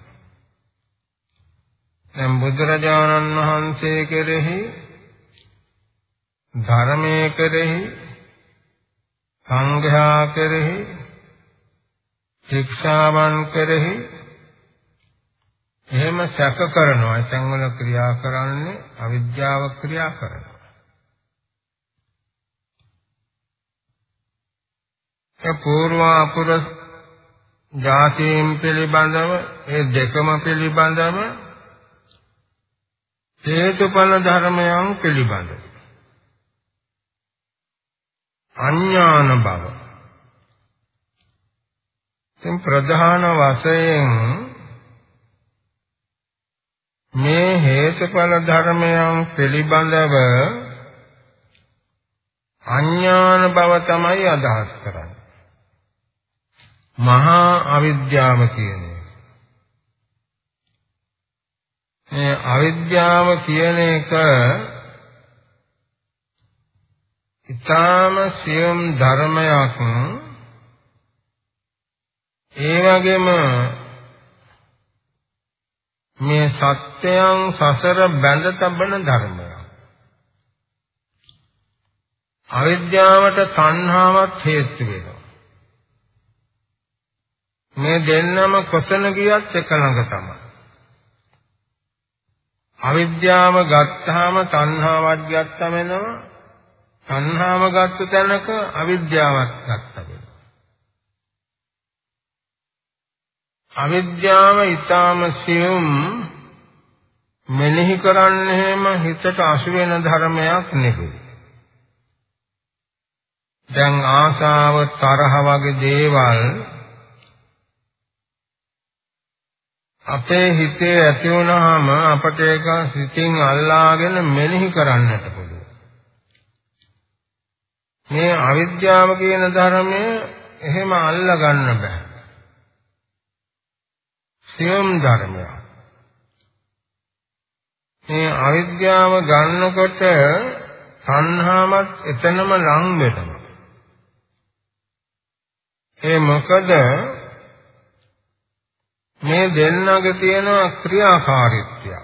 දැන් බුදුරජාණන් වහන්සේ කෙරෙහි ධර්මයේ කෙරෙහි සංඝයා කෙරෙහි ශික්ෂාවන් කෙරෙහි එහෙම සැක කරනවා. එතෙන් වල ක්‍රියා කරන්නේ අවිද්‍යාව ක්‍රියා කරනවා. ඒ පූර්වාපුර ජාතීන් පිළිබඳව ඒ දෙකම පිළිබඳව හේතුඵල ධර්මයන් පිළිබඳව අඥාන බව ඉතින් ප්‍රධාන වශයෙන් මේ හේතුඵල ධර්මයන් පිළිබඳව අඥාන බව තමයි අදහස් කරන්නේ. මහා අවිද්‍යාව කියන්නේ. මේ අවිද්‍යාව කියන එක ඊටාම සියුම් ධර්මයක් ඒ වගේම මේ සත්‍යයන් සසර බැඳ තබන ධර්මයක්. අවිද්‍යාවට තණ්හාවත් හේතු වෙනවා. මේ දෙන්නම කොතන ගියත් එක ළඟ තමයි. අවිද්‍යාව ගත්තාම තණ්හාවක් ගත්තා වෙනවා. තණ්හාව ගත්ත තැනක අවිද්‍යාවක් ගත්තා වෙනවා. අවිද්‍යාව ඊටාම සියුම් මෙනෙහි කරන්නේම හිතට අසු වෙන ධර්මයක් නෙවෙයි. දැන් ආශාව තරහ වගේ දේවල් අපේ හිතේ ඇති වුණාම අපට ඒක සිතින් අල්ලාගෙන මෙනෙහි කරන්නට පුළුවන්. මේ අවිද්‍යාව කියන ධර්මය එහෙම අල්ලා ගන්න බෑ. සියුම් ධර්මයක්. මේ අවිද්‍යාව ගන්නකොට සංහාමත් එතනම ලං වෙනවා. ඒ මොකද මේ දෙන්නගේ තියෙන ක්‍රියාකාරීත්වය.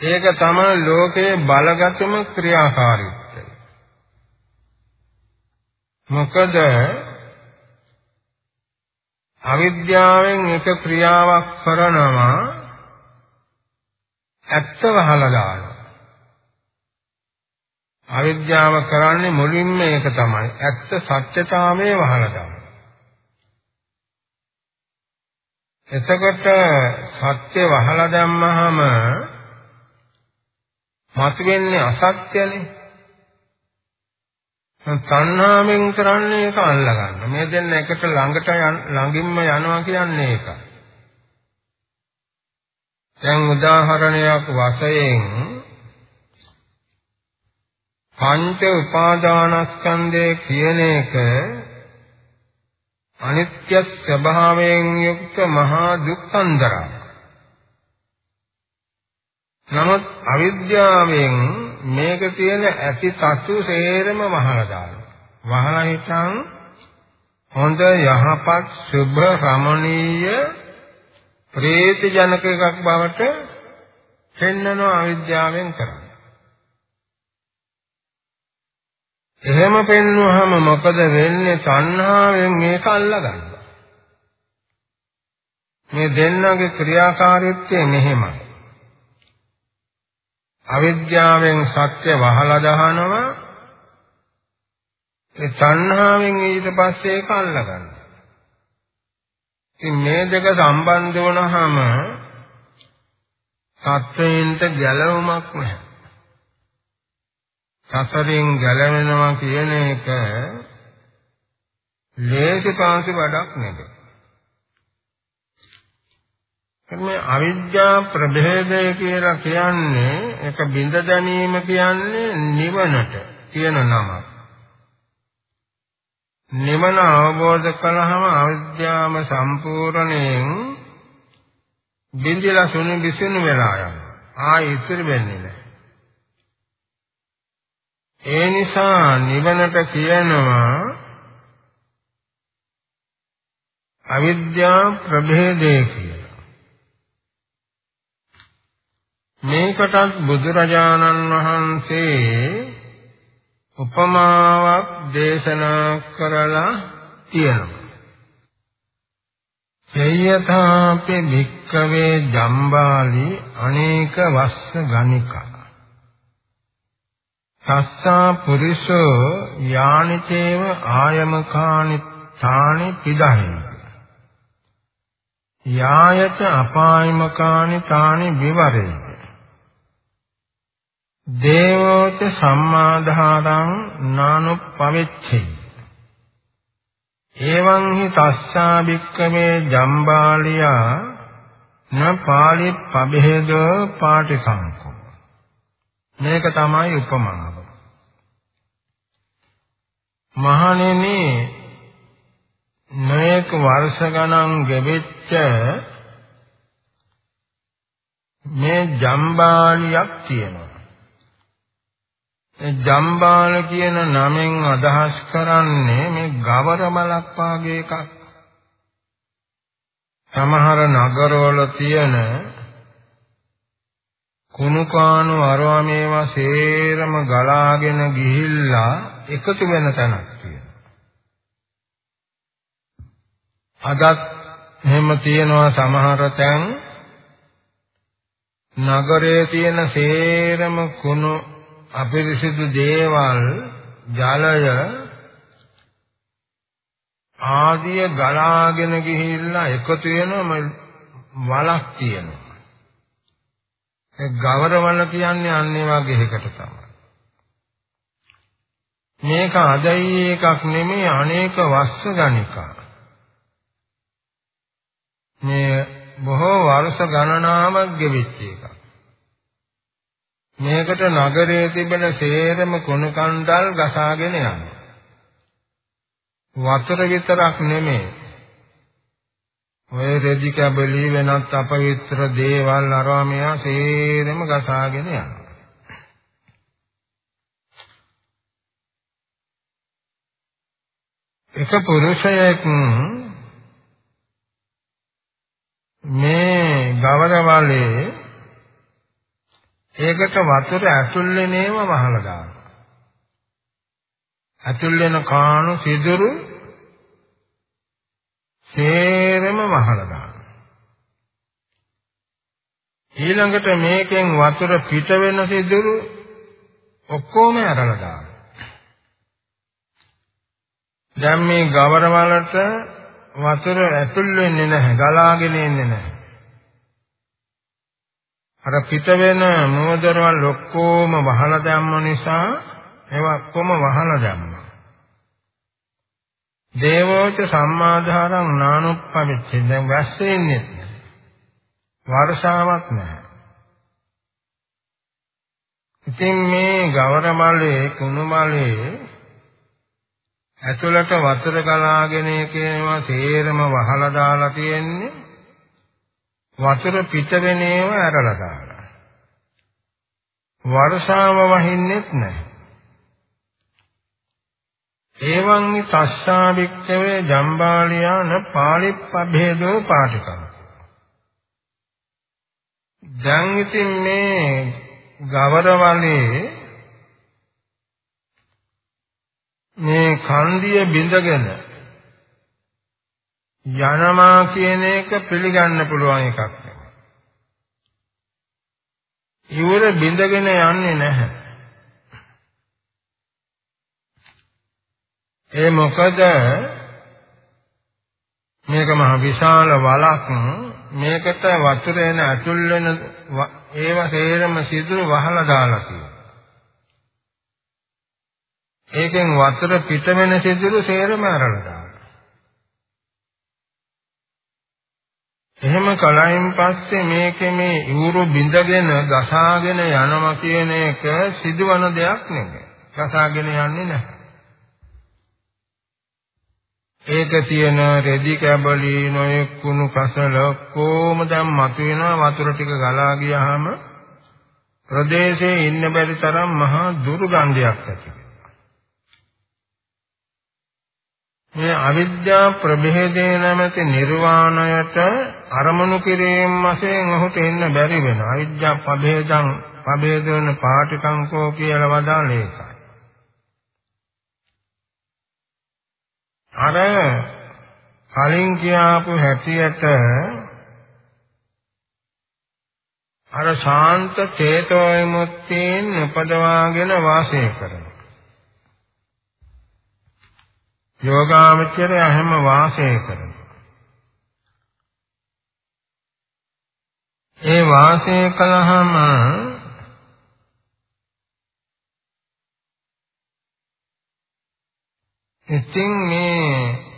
ඒක තමයි ලෝකයේ බලගතම ක්‍රියාකාරීත්වය. මොකද අවිද්‍යාවෙන් එක ක්‍රියාවක් කරනවා ඇත්ත වහලා දානවා. අවිද්‍යාව කරන්නේ මුලින්ම ඒක තමයි. ඇත්ත සත්‍යතාවයේ වහලා දානවා. එතකොට සත්‍ය වහලා දැම්මහම මතුවෙන්නේ අසත්‍යනේ. තණ්හාවෙන් කරන්නේ ඒක අල්ලා ගන්න. මේ දෙන්න එකට ළඟට ළඟින්ම යනවා කියන්නේ ඒකයි. දැන් උදාහරණයක් වශයෙන් පංච උපාදානස්කන්ධය කියන එක අනිත්‍ය ස්වභාවයෙන් යුක්ත මහා දුක්ඛන්දරයි. නමුත් අවිද්‍යාවෙන් මේක තියෙන ඇති තතු සේරම වහලා දානවා. වහලා හිටන් හොඳ යහපත් සුභ රමණීය ප්‍රේත ජනක එකක් බවට පෙන්වන අවිද්‍යාවෙන් කරන්නේ. එහෙම පෙන්වුවහම මොකද වෙන්නේ? තණ්හාවෙන් මේක අල්ලගන්න. මේ දෙන්නගේ ක්‍රියාකාරීත්වය මෙහෙමයි. අවිද්‍යාවෙන් සත්‍ය වහලා දහනවා ඒ තණ්හාවෙන් ඊට පස්සේ ඒක අල්ලගන්න. ඉතින් මේ දෙක සම්බන්ධ වුණාම සත්‍යයෙන්ට ගැලවුමක් නැහැ. සසරින් ගැලවෙනවා කියන එක ලේසි පාසි වැඩක් නෙවෙයි. මේ අවිද්‍යා ප්‍රභේදය කියලා කියන්නේ ඒක බිඳ දැනීම කියන්නේ නිවනට කියන නමක්. නිවන අවබෝධ කළාම අවිද්‍යාව සම්පූර්ණයෙන් බින්දිලා සුණු විසුණු වෙලා යනවා. ආයෙ ඉතිරි වෙන්නේ නැහැ. ඒ නිසා නිවනට කියනවා අවිද්‍යා ප්‍රභේදය කියලා. මේකටත් බුදුරජාණන් වහන්සේ උපමාවක් දේශනා කරලා තියෙනවා. සේයථාපි භික්කවේ ජම්බාලි අනේක වස්ස ගණිකා. තස්සා පුරිසෝ යානිචේව ආයමකානි තානි පිදහින් යායච අපායමකානි තානි විවරේ දේවෝච සම්මාධාරං නානුප්පවෙච්චේ එවං හි තස්සා භික්කමේ ජම්බාලියා න පාලි පබේද පාටිසංකෝ। මේක තමයි උපමාව। මහණෙනි මේක වර්ෂ ගණන් ගෙවෙච්ච මේ ජම්බාලියක් තියෙනවා। ජම්බාල කියන නමෙන් අදහස් කරන්නේ මේ ගවර මලක් වාගේ එකක්. සමහර නගරවල තියෙන කුණු කාණු අරවා මේවා සේරම ගලාගෙන ගිහිල්ලා එකතු වෙන තැනක් තියෙනවා. අදත් එහෙම තියෙනවා සමහර තැන් නගරයේ තියෙන සේරම කුණු අපිරිසිදු දේවල් ජලය ආදිය ගලාගෙන ගිහිල්ලා එකතු වෙනම වලක් තියෙනවා. ඒ ගවරවල කියන්නේ අන්නේ වගේ එකකට තමයි. මේක අදයි එකක් නෙමෙයි අනේක වස්ස ගණිකා. මේ බොහෝ වර්ෂ ගණනාවක් ගෙවිච්ච එකක්. මේකට නගරයේ තිබෙන සේරම කුණු කන්දල් ගසාගෙන යනවා. වතුර විතරක් නෙමෙයි. ඔය රෙදි කැබලි වෙනත් අපවිත්‍ර දේවල් අරවා මෙයා සේරම ගසාගෙන යනවා. එක පුරුෂයෙක් මේ ගවරවලේ ඒකට වතුර ඇතුල් වෙනේම වහලා දානවා. ඇතුල් වෙන කාණු සිදුරු සේරම වහලා දානවා. ඊළඟට මේකෙන් වතුර පිට වෙන සිදුරු ඔක්කොම අරලා දානවා. දැන් මේ ගවර වලට වතුර ඇතුල් වෙන්නේ නැහැ, ගලාගෙන එන්නේ නැහැ. අර පිට වෙන මෝදරවල් ඔක්කොම වහලා දැම්ම නිසා ඒවා ඔක්කොම වහලා දැම්මා. දේවෝච සම්මාධාරං නානුප්පමිච්ච දැන් වැස්සෙන්නේ වර්ෂාවක් නැහැ. ඉතින් මේ ගවරමලේ කුණුමලේ ඇතුළට වතුර ගලාගෙන කියනවා තේරම වහලා දාලා තියෙන්නේ වතුර පිට වෙන ඒවා ඇරලා දාලා. වර්ෂාව වහින්නෙත් නැහැ. එවං තස්සා වික්කවේ ජම්බාලියාන පාලිප්පභේදෝ පාටිකම් දැන් ඉතින් මේ ගවරවලේ මේ කන්දිය බිඳගෙන යනවා කියන එක පිළිගන්න පුළුවන් එකක් නෙමෙයි. ඉවර බිඳගෙන යන්නේ නැහැ. ඒ මොකද මේක මහ විශාල වලක් මේකට වතුර එන ඇතුල් වෙන ඒව සේරම සිදුරු වහලා දාලා තියෙනවා. ඒකෙන් වතුර පිට වෙන සිදුරු සේරම අරලා දානවා. එහෙම කලයින් පස්සේ මේකේ මේ ඉවුරු බිඳගෙන ගසාගෙන යනවා කියන එක සිදුවන දෙයක් නෙමෙයි. ගසාගෙන යන්නේ නැහැ. ඒක තියෙන රෙදි කැබලි නොයෙක් කුණු කසල කොහොම දැන් මතුවෙනවා වතුර ටික ගලා ගියාම ප්‍රදේශයේ ඉන්න බැරි තරම් මහා දුර්ගන්ධයක් ඇති මේ අවිද්‍යා ප්‍රභේදේ නැමැති නිර්වාණයට අරමුණු කිරීම වශයෙන් ඔහුට එන්න බැරි වෙන අවිද්‍යා ප්‍රභේදං ප්‍රභේදන පාටිකංකෝ කියලා වදාළේ ඒකයි අර කලින් කියාපු හැටියට අර ශාන්ත චේතෝ විමුක්තියෙන් උපදවාගෙන වාසය කරනවා. යෝගාවචරය හැම වාසය කරනවා. ඒ වාසය කළාම ඉතින් මේ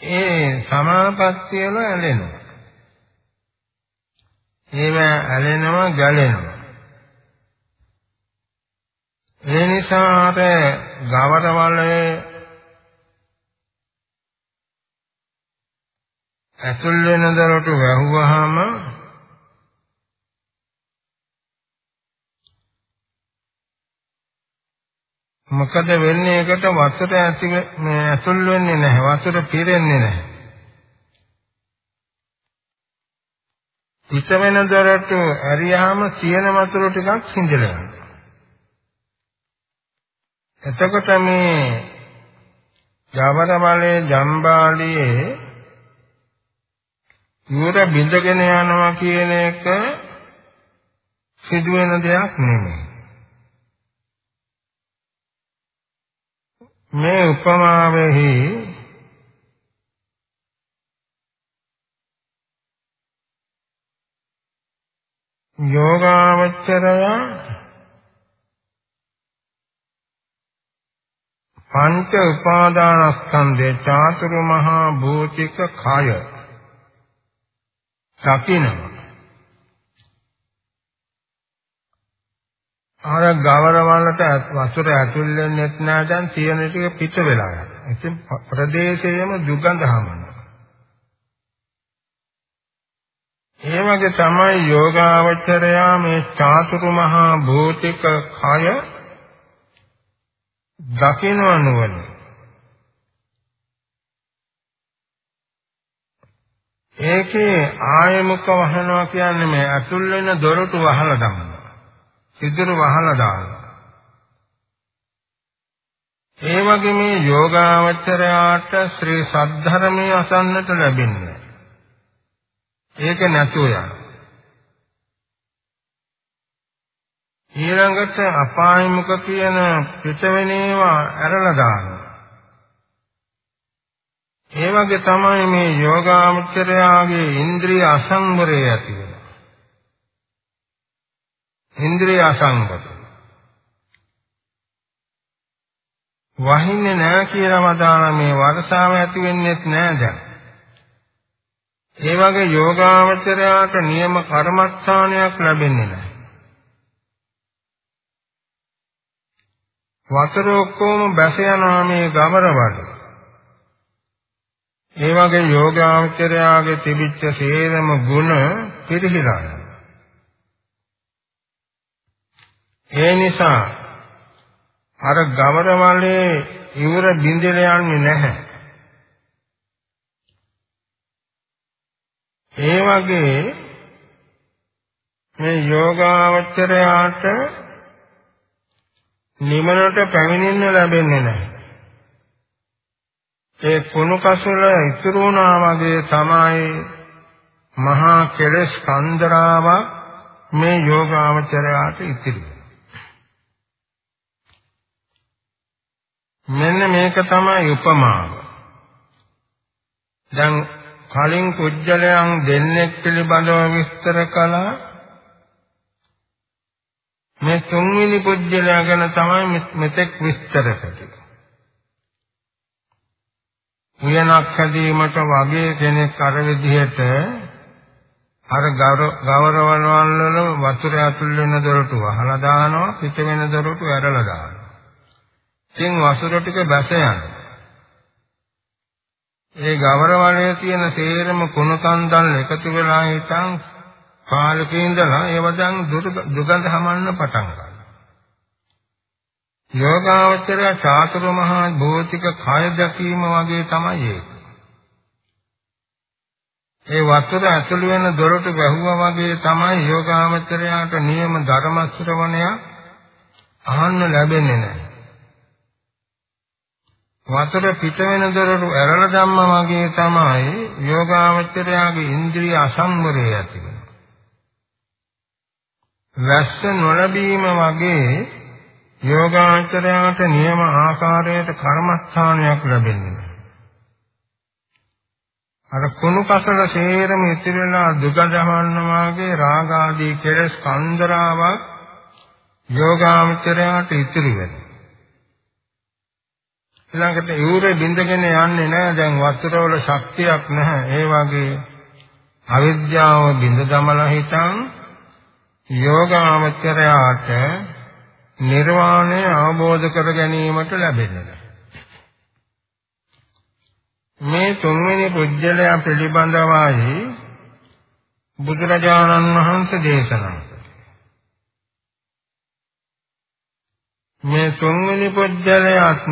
ඒ සමාපත්තිය වල ඇලෙනවා. ඒව ඇලෙනවා ගැලෙනවා. ඒ නිසා අර ගවරවලේ ඇතුල් වෙන දරට වැහුවාම මොකද වෙන්නේ? ඒකට වතුර ඇති ඇතුල් වෙන්නේ නැහැ. වතුර පිරෙන්නේ නැහැ. පිට වෙන දොරට ඇරියාම තියෙන වතුර ටිකක් සිඳලා යනවා. එතකොට මේ ජවරමලේ ජම්බාලියේ නුවර බිඳගෙන යනවා කියන එක සිදුවෙන දෙයක් නෙමෙයි. මේ උපමාවෙහි යෝගාවචරය පංච උපාදානස්කන්ධේ චාතුරු මහා භූතික කය දකිනවා අර ගවර වලට වතුර ඇතුල් වෙන්නේ නැහැ දැන් තියෙන ටික පිට වෙලා යනවා. ඉතින් ප්‍රදේශයේම දුගඳ හමනවා. ඒ වගේ තමයි යෝගාවචරයා මේ චාතුරු මහා භූතික කය දකින්නවනුවන. ඒකේ ආයමුක වහනවා කියන්නේ මේ ඇතුල් වෙන දොරටු වහලා දානවා. සිදුරු වහලා දානවා. ඒ වගේ මේ යෝගාවචරයාට ශ්‍රී සද්ධර්මයේ අසන්නට ලැබෙන්නේ. ඒක නැතුව යන. ඊළඟට අපායමුක කියන පිටවෙනේවා ඇරලා දානවා. ඒ වගේ තමයි මේ යෝගාවචරයාගේ ඉන්ද්‍රිය අසංවරය ඇති වෙන්නේ. ඉන්ද්‍රිය අසංගත. වහින්නේ නැහැ කියලා වදාන මේ වර්ෂාව ඇති වෙන්නේත් නැහැ දැන්. ඒ වගේ යෝගාවචරයාට නියම කර්මස්ථානයක් ලැබෙන්නේ නැහැ. වතර ඔක්කොම බැස යනවා මේ ගමරවල. ඒ වගේ යෝගාවචරයාගේ තිබිච්ච සේරම ගුණ පිරිහිලා යනවා. ඒ නිසා අර ගවරවලේ ඉවර බින්දෙල යන්නේ නැහැ. ඒ වගේ මේ යෝගාවචරයාට නිමනට පැමිණෙන්න ලැබෙන්නේ නැහැ. ඒ කුණු කසල ඉතුරු වුණා වගේ තමයි මහා කෙලස් කන්දරාවක් මේ යෝගාවචරයාට ඉතිරි මෙන්න මේක තමයි උපමාව. දැන් කලින් කුජලයන් දෙන්නෙක් පිළිබඳව විස්තර කළා. මේ තුන්වෙනි පුජ්‍යලයා ගැන තමයි මෙතෙක් විස්තර කළේ. උයනක් හැදීමට වගේ කෙනෙක් අර විදිහට අර ගවරවල වල වතුර ඇතුල් වෙන දොරටු වහලා දානවා පිට වෙන දොරටු ඇරලා දානවා. ඉතින් වතුර ටික බැස යනවා. ඒ ගවරවලේ තියෙන සේරම කුණු කන්දල් එකතු වෙලා හිටන් කාලකේ ඉඳලා ඒව දැන් දුගඳ හමන්න පටන් ගන්නවා. යෝගාවචරය චාතුරු මහා භෞතික කය දැකීම වගේ තමයි ඒක. ඒ වතුර ඇතුළු වෙන දොරට වැහුවා වගේ තමයි යෝගාවචරයාට නියම ධර්ම ශ්‍රවණය අහන්න ලැබෙන්නේ නැහැ. වතුර පිට වෙන දොරට ඇරලා ධම්ම වගේ තමයි යෝගාවචරයාගේ ඉන්ද්‍රිය අසංවරය ඇති වෙන්නේ. වැස්ස නොලැබීම වගේ යෝගාචරයට නියම ආකාරයට කර්මස්ථානයක් ලැබෙන්නේ අර කුණු කසල සේරම ඉතිරෙලා දුකදහන්න වාගේ රාග ආදී කෙලස් කන්දරාවක් යෝගාචරයට ඉතිරි වෙනවා. ඊළඟට යූරේ බින්දගෙන යන්නේ නැහැ. දැන් වස්තුරවල ශක්තියක් නැහැ. ඒ වගේ අවිද්‍යාව බින්ද දමලා හිටන් යෝගාචරයට නිර්වාණය අවබෝධ කර ගැනීමට ලැබෙන්නේ මේ තුන්වෙනි පුජ්‍යලයා පිළිබඳවයි බුදුරජාණන් වහන්සේ දේශනා මේ තුන්වෙනි පුජ්‍යලයාත්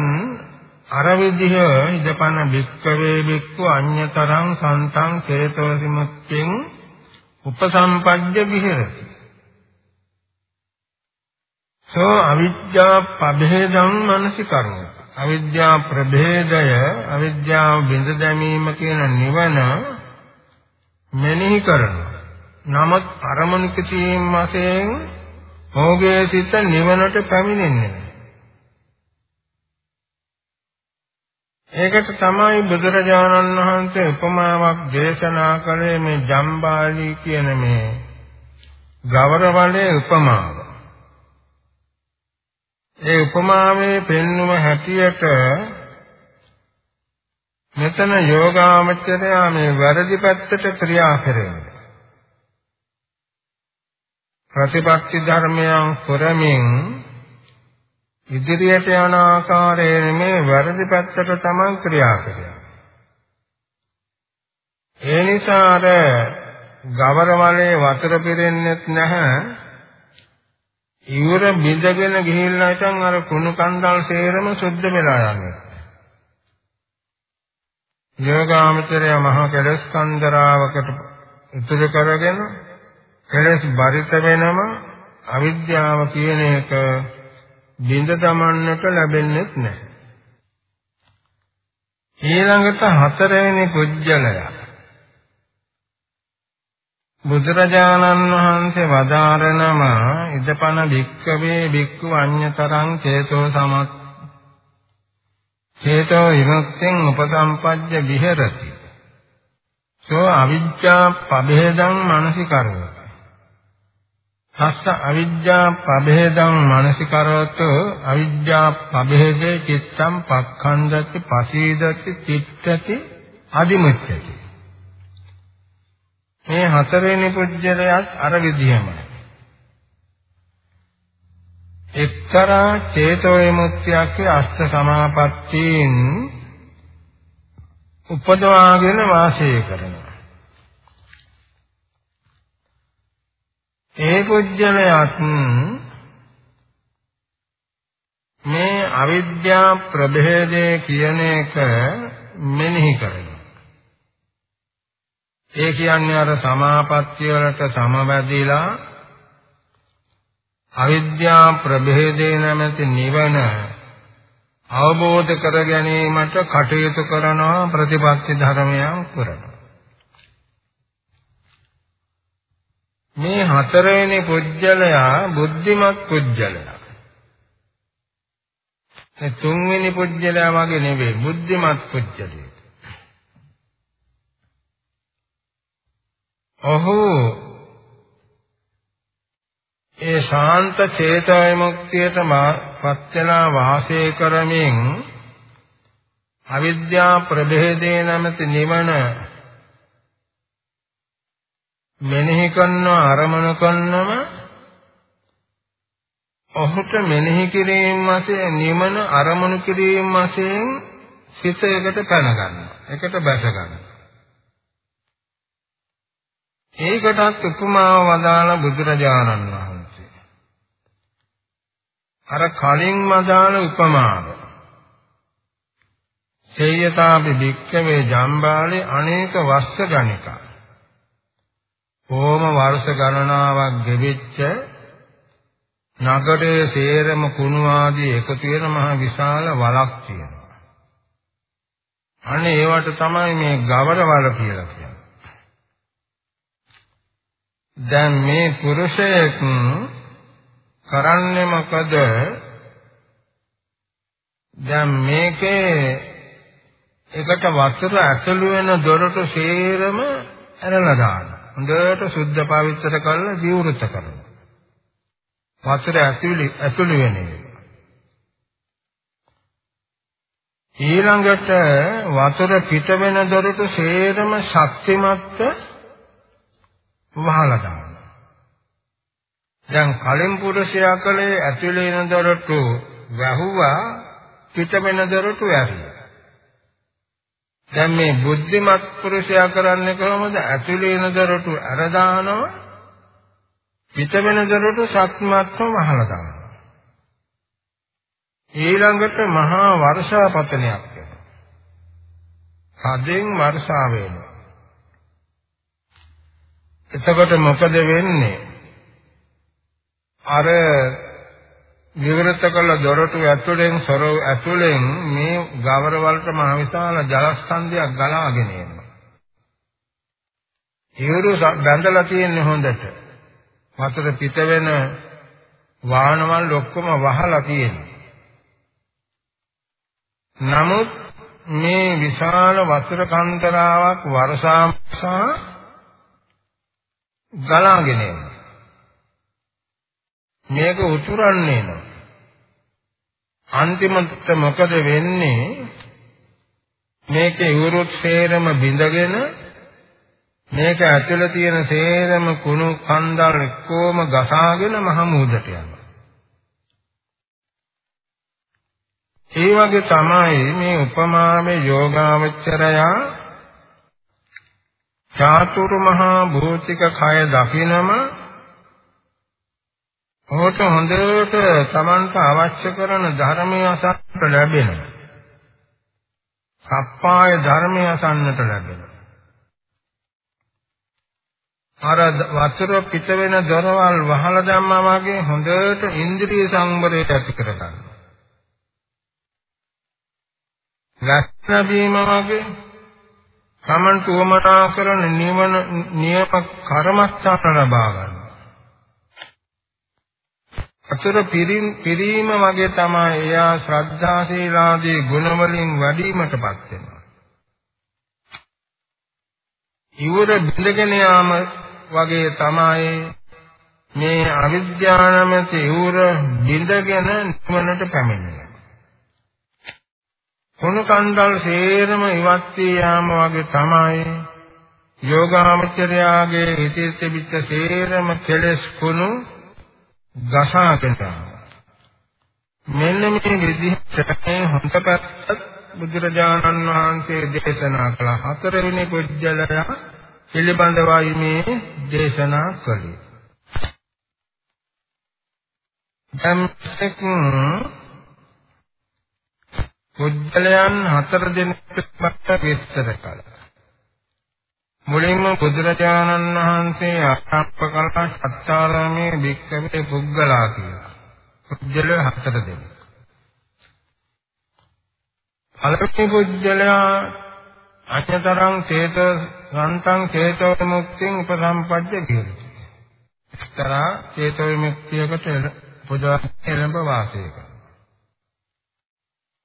අර විදිහ ඉදපන භික්කවේ භික්ඛු අඤ්‍යතරං සන්තං චේතෝසිමුත්තෙන් උපසම්පජ්ජ විහෙරති. සෝ අවිද්‍යා පබේදම් මනසිකරණ අවිද්‍යා ප්‍රභේදය අවිද්‍යාව බිඳ දැමීම කියන නිවන මෙනෙහි කරනවා නමුත් අරමුණක තීම් වශයෙන් භෝගයේ සිට නිවනට පැමිණෙන්නේ ඒකට තමයි බුදුරජාණන් වහන්සේ උපමාවක් දේශනා කළේ මේ ජම්බාලි කියන මේ ගවරවලේ උපමාව. ඒ උපමාවේ පෙන්වුම හැටියට මෙතන යෝගාමචරය මේ වැරදි පැත්තට ක්‍රියා කරන්නේ. ප්‍රතිපත්ති ධර්මයන් පුරමින් ඉදිරියට යන ආකාරයෙන් මේ වැරදි පැත්තට තමයි ක්‍රියා කරන්නේ. ඒ නිසා අර ගවරවලේ වතුර පිරෙන්නේ නැහැ ඉවර බිඳගෙන ගිහිල්ලා ඉතින් අර කුණු කන්දල් සේරම සුද්ධ වෙලා යනවා. යෝගාමචරය මහා කෙලස් කන්දරාවකට උතුරු කරගෙන කෙලස් බරිත වෙනම අවිද්‍යාව කියන එක බිඳ දමන්නට ලැබෙන්නේ නැහැ. ඊළඟට හතරවෙනි කුජලයා බුදුරජාණන් වහන්සේ වදාරනම ඉදපන භික්කවේ භික්ඛු අඤ්‍යතරං චේතෝ සමත් චේතෝ විමුක්තිං උපසම්පජ්ජ විහෙරති. සෝ අවිජ්ජා පබේදං මනසිකරෝ තස්ස අවිජ්ජා පබේදං මනසිකරවතු අවිජ්ජා පබේදේ චිත්තං පක්ඛන්දති පසීදති චිත්තති අදිමුච්ඡති. මේ හතරවෙනි පුජ්‍යලයත් අර විදිහමයි. එක්තරා චේතෝ විමුක්තියක් අෂ්ට සමාපත්තීන් උපදවාගෙන වාසය කරනවා. ඒ පුජ්‍යලයත් මේ අවිද්‍යා ප්‍රභේදය කියන එක මෙනෙහි කරනවා. ඒ කියන්නේ අර සමාපත්තිය වලට සමවැදිලා අවිද්‍යා ප්‍රභේදේ නැමැති නිවන අවබෝධ කර ගැනීමට කටයුතු කරනවා ප්‍රතිපත්ති ධර්මයන් කරනවා. මේ හතරවෙනි පුජ්‍යලයා බුද්ධිමත් පුජ්‍යලයා. ඒ තුන්වෙනි පුජ්‍යලයා වගේ නෙවෙයි බුද්ධිමත් පුජ්‍යලයා. ඔහු ඒ ශාන්ත චේතෝ විමුක්තියට පත් වෙලා වාසය කරමින් අවිද්‍යා ප්‍රභේදේ නැමැති නිවන මෙනෙහි කරන අරමුණු කරනම ඔහුට මෙනෙහි කිරීම වශයෙන් නිවන අරමුණු කිරීම වශයෙන් සිත එකට පැන ගන්නවා. එකට බැස ගන්නවා. ඒකටත් උපමාව වදාළ බුදුරජාණන් වහන්සේ. අර කලින් වදාළ උපමාව. සේයතාපි භික්ඛවේ ජම්බාලේ අනේක වස්ස ගණිකා. ඕම වර්ෂ ගණනාවක් ගෙවිච්ච නගරයේ සේරම කුණු ආදී එකතු වෙන මහ විශාල වලක් තියෙනවා. අනේ ඒවට තමයි මේ ගවරවල කියලා කියන්නේ. දැන් මේ පුරුෂයෙක් කරන්නේ මොකද? දැන් මේකේ එකට වතුර ඇතුළු වෙන දොරට සේරම ඇරලා දානවා. හොඳට සුද්ධ පවිත්‍ර කරලා විවෘත කරනවා. වතුර ඇතුළු ඇතුළු වෙන ඊළඟට වතුර පිට වෙන දොරට සේරම ශක්තිමත් වහලා දානවා. දැන් කලින් පුරුෂයා කලේ ඇතුළේ එන දොරටු වැහුවා පිට වෙන දොරටු ඇරියා. දැන් මේ බුද්ධිමත් පුරුෂයා කරන්නේ කොහොමද? ඇතුළේ එන දොරටු අර දානවා පිට වෙන දොරටු සත්‍යමත්ව වහලා දානවා. ඊළඟට මහා වර්ෂාපතනයක් වෙනවා. හදෙන් වර්ෂාව වෙනවා. එතකොට මොකද වෙන්නේ? අර විවෘත කළ දොරටු ඇතුලෙන් සොර ඇතුලෙන් මේ ගවර වලට මහ විශාල ජලස්කන්ධයක් ගලාගෙන එනවා. ඊරු බැඳලා තියෙන්නේ හොඳට. වතුර පිට වෙන වාහනවල ඔක්කොම වහලා තියෙනවා. නමුත් මේ විශාල වතුර කන්දරාවක් වර්ෂාමසා ගලාගෙන එනවා. මේක උතුරන්නේ නෝ. අන්තිමට මොකද වෙන්නේ? මේකේ ඉවුරුත් සේරම බිඳගෙන මේක ඇතුළේ තියෙන සේරම කුණු කන්දල් එක්කෝම ගසාගෙන මහ මුහුදට යනවා. ඒ වගේ තමයි මේ උපමාවේ යෝගාවචරයා චාතුරු මහා භෞතික කය දකිනම ඔහුට හොඳට Tamanට අවශ්‍ය කරන ධර්මය අසන්නට ලැබෙනවා. සප්පාය ධර්මය අසන්නට ලැබෙනවා. අර වතුර පිට වෙන දොරවල් වහලා දැම්මා වගේ හොඳට ඉන්ද්‍රිය සංවරය ඇති කරගන්නවා. ලක්ෂණ බීම වගේ තමන් තුමනා කරන නිවන නියම කර්මස්ථාන ලබා ගන්නවා. අතර පිරීම වගේ තමයි එයා ශ්‍රද්ධා සීලාදී ගුණ වලින් වැඩිවීමටපත් වෙනවා. ඉවර බිඳගෙන යාම වගේ තමයි මේ අවිද්‍යාවනමැති ඉවර බිඳගෙන නිවනට පැමිණෙනවා. කුණු කන්දල් සේරම ඉවත් වී යාම වගේ තමයි යෝගාමචරයාගේ හිතේ තිබිච්ච සේරම කෙලෙස් කුණු ගසාගෙන මෙන්න මේ විදිහට මේ හොඳ පැත්ත බුදුරජාණන් වහන්සේ දේශනා කළ හතරවෙනි කුජලය පිළිබඳවයි මේ දේශනා කළේ. දැන් පුද්ගලයන් හතර දෙනෙකුට විස්තර කළා. මුලින්ම බුදුරජාණන් වහන්සේ ආරම්භ කළා සත්‍යාරාමයේ භික්ෂවේ පුද්ගලා කියලා. පුද්ගල හතර දෙනෙක්. පළවෙනි පුද්ගලයා අචතරං චේත සන්තං චේතෝ මුක්තිං උපසම්පජ්ජ විහෙරති. එක්තරා චේතෝ විමුක්තියකට පුදා එළඹ වාසය කරනවා.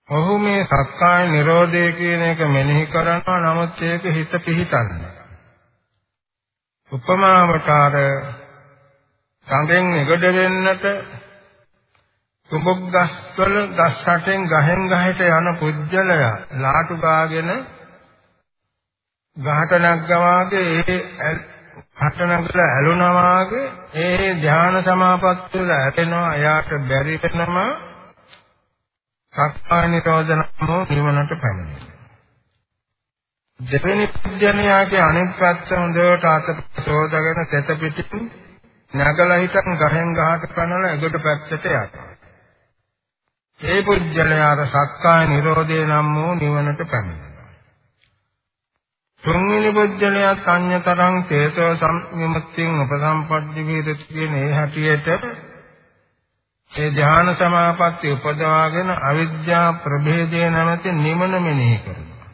ඔහු මේ සක්කාය නිරෝධය කියන එක මෙනෙහි කරනවා නමුත් ඒක හිත පිහිටන්නේ. උපමාවකාර සංගෙන් එගොඩ වෙන්නට කුඹක් ගස්වල ගස් රටෙන් ගහෙන් ගහට යන පුජ්‍යලයා ලාටු ගාගෙන ගහට නැග්ගවාගේ ඒ හට නගල ඇලුනා වාගේ ඒ ධ්‍යාන සමාපatti වල ඇතෙනවා එයාට බැරි වෙනම සක්කාය නිරෝධනමෝ නිවනට පැමිණෙනවා දෙවෙනි පුජ්‍යණයාගේ අනිත් පැත්ත හොඳට අත සෝදාගෙන තෙත පිටින් නගලා හිටන් ගහෙන් ගහට කනලා එගොඩ පැත්තට යනවා ඒ පුජ්‍යලයාට සක්කාය නිරෝධය නම් වූ නිවනට පැමිණෙනවා. තුන්වෙනි පුජ්‍යලයා සංයතරං චේතෝ සම්විමුක්තිං උපසම්පද්දි වේදති කියන ඒ හැටියට ඒ ධ්‍යාන සමාපatti උපදවාගෙන අවිද්‍යා ප්‍රභේදය නැමැති නිවන මෙනෙහි කරනවා.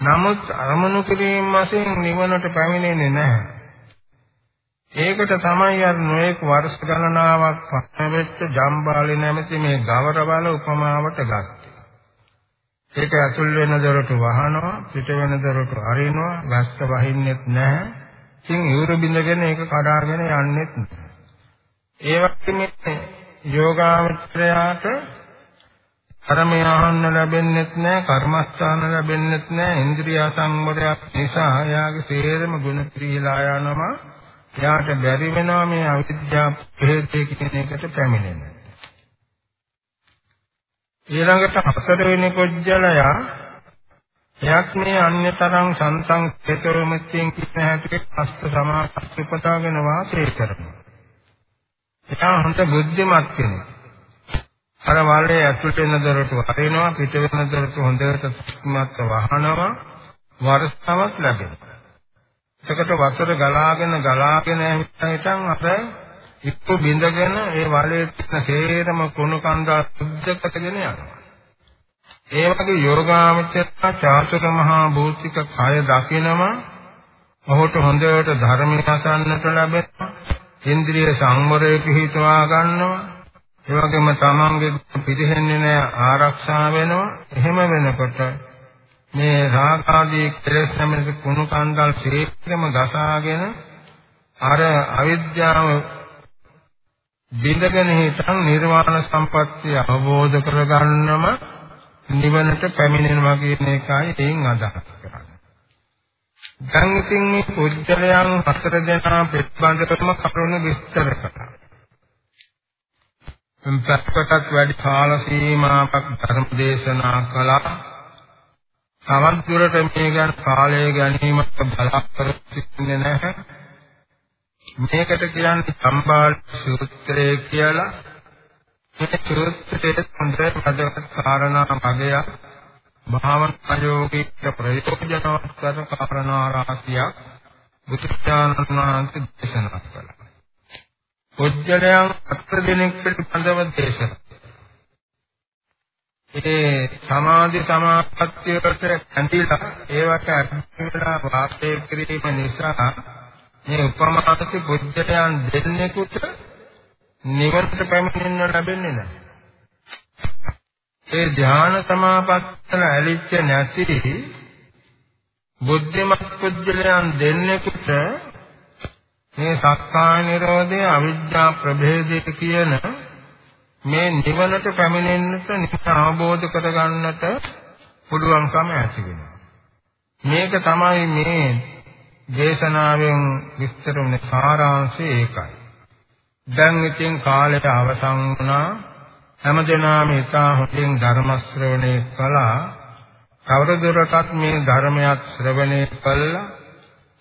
නමුත් අරමුණු කිරීම වශයෙන් නිවනට පැමිණෙන්නේ නැහැ. ඒකට තමයි අර නොඑක් වර්ෂ ගණනාවක් පස්සේ වෙච්ච ජම්බාලි නැමැති මේ ගවරවල උපමාවට ගත්තේ. ඒක ඇතුල් වෙන දොරට වහනවා, පිට වෙන දොරට අරිනවා, වැස්ස වහින්නෙත් නැහැ. ඉතින් ඉවුරු බින්දගෙන ඒක කඩාගෙන යන්නෙත් නැහැ. ඒ වගේම යෝගාවචරයාට කර්මය අහන්න ලැබෙන්නෙත් නැහැ, කර්මස්ථාන ලැබෙන්නෙත් නැහැ. ඉන්ද්‍රිය සංවරයක් නිසා එයාගේ සේරම ගුණ පිරීලා යනවා. එයාට බැරි වෙනවා මේ අවිද්‍යාව හේතේ කියන එකට පැමිණෙන්න. ඊළඟට හතරවෙනි කොජ්ජලයා එයක් මේ අන්‍යතරං සන්තං චේතෝමත්යෙන් කියන හැටියට අස්ත සමාපatti උපතාගෙන වාසය කරනවා. එයා හොඳ බුද්ධිමත් කෙනෙක්. අර වලේ ඇතුළට එන දොරට වරිනවා පිට වෙන දොරට හොඳට සුක්මත් වහනවා වර්ෂාවක් ලැබෙනවා. එතකොට වතුර ගලාගෙන ගලාගෙන හිටන් අර ඉක්ක බිඳගෙන ඒ වලේ තියෙන සේරම කුණු කන්දා සුද්ධකටගෙන යනවා. ඒ වගේ යෝගාමචර චාතුර මහා භූතික කය දකිනම ඔහුට හොඳට ධර්මය අසන්නට ලැබෙනවා. ඉන්ද්‍රිය සංවරය පිහිටවා ගන්නවා. ඒ වගේම තමන්ගේ පිළිහෙන්නේ නැහැ ආරක්ෂා වෙනවා. එහෙම වෙනකොට මේ රාග ආදී කෙලෙස් නැමැති කුණු කන්දල් ශීක්‍රම ගසාගෙන අර අවිද්‍යාව බිඳගෙන හිටන් නිර්වාණ සම්පත්තිය අවබෝධ කරගන්නම නිවනට පැමිණෙනවා කියන එකයි එයින් අදහස් කරන්නේ. දැන් ඉතින් මේ පුජ්‍යලයන් හතර දෙනා පිටබඳකම කරුණු විස්තර කළා. එම්පත්කට වැඩි කාල සීමාවක් ධර්ම දේශනා කළා. තවත් දුරට මේ ගැන කාලය ගැනීමට බලාපොරොත්තු වෙන්නේ නැහැ. මේකට කියන්නේ සම්බාල සූත්‍රය කියලා. මේ සූත්‍රයේ හොඳට පදවත් කාරණා මගයක් භාවනා යෝගීක ප්‍රයෝජනවත් කර කාරණා රාශියක් බුදුචානන් වහන්සේ දේශනා කළා. උජ්ජලයන් අත්දෙනෙක් පිළිබඳව දේශනා ඒ සමාධි සමාපත්තියට ඇඳිලා ඒවට අත්විඳලා වාසය කිරීම නිසා මේ උපමාති බුද්ධයන් දෙන්නෙකුට නිවනට පැමිණෙන්න ලැබෙන්නේ නැහැ. ඒ ධ්‍යාන සමාපත්තන ඇලිච්ච නැති බුද්ධිමත් පුද්ගලයන් දෙන්නෙකුට මේ සක්කාය නිරෝධය අවිද්‍යා ප්‍රභේදය කියන මේ නිවනට පැමිණෙන්නට නිවන අවබෝධ කරගන්නට පුළුවන්කම ඇති වෙනවා. මේක තමයි මේ දේශනාවෙන් විස්තර වුණ සාරාංශය ඒකයි. දැන් ඉතින් කාලයට අවසන් වුණා. හැමදෙනාම ඉතා හොඳින් ධර්ම ශ්‍රවණය කළා. කවරදුරටත් මේ ධර්මයක් ශ්‍රවණය කළා.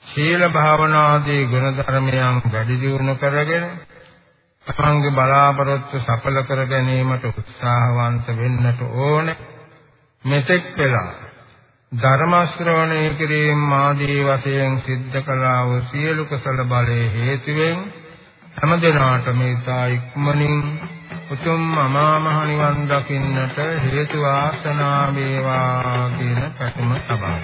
ශීල භාවනාදී ගුණ ධර්මයන් වැඩි දියුණු කරගෙන තමන්ගේ බලාපොරොත්තු සඵල කර ගැනීමට උත්සාහවන්ත වෙන්නට ඕන මෙතෙක් වෙලා ධර්ම ශ්‍රවණය කිරීම ආදී වශයෙන් සිද්ධ කළා වූ සියලු කුසල බලයේ හේතුවෙන් හැමදෙනාට මේ තා ඉක්මනින් උතුම් අමා මහ නිවන් දකින්නට හේතු ආසනා වේවා කියන පැතුම තබා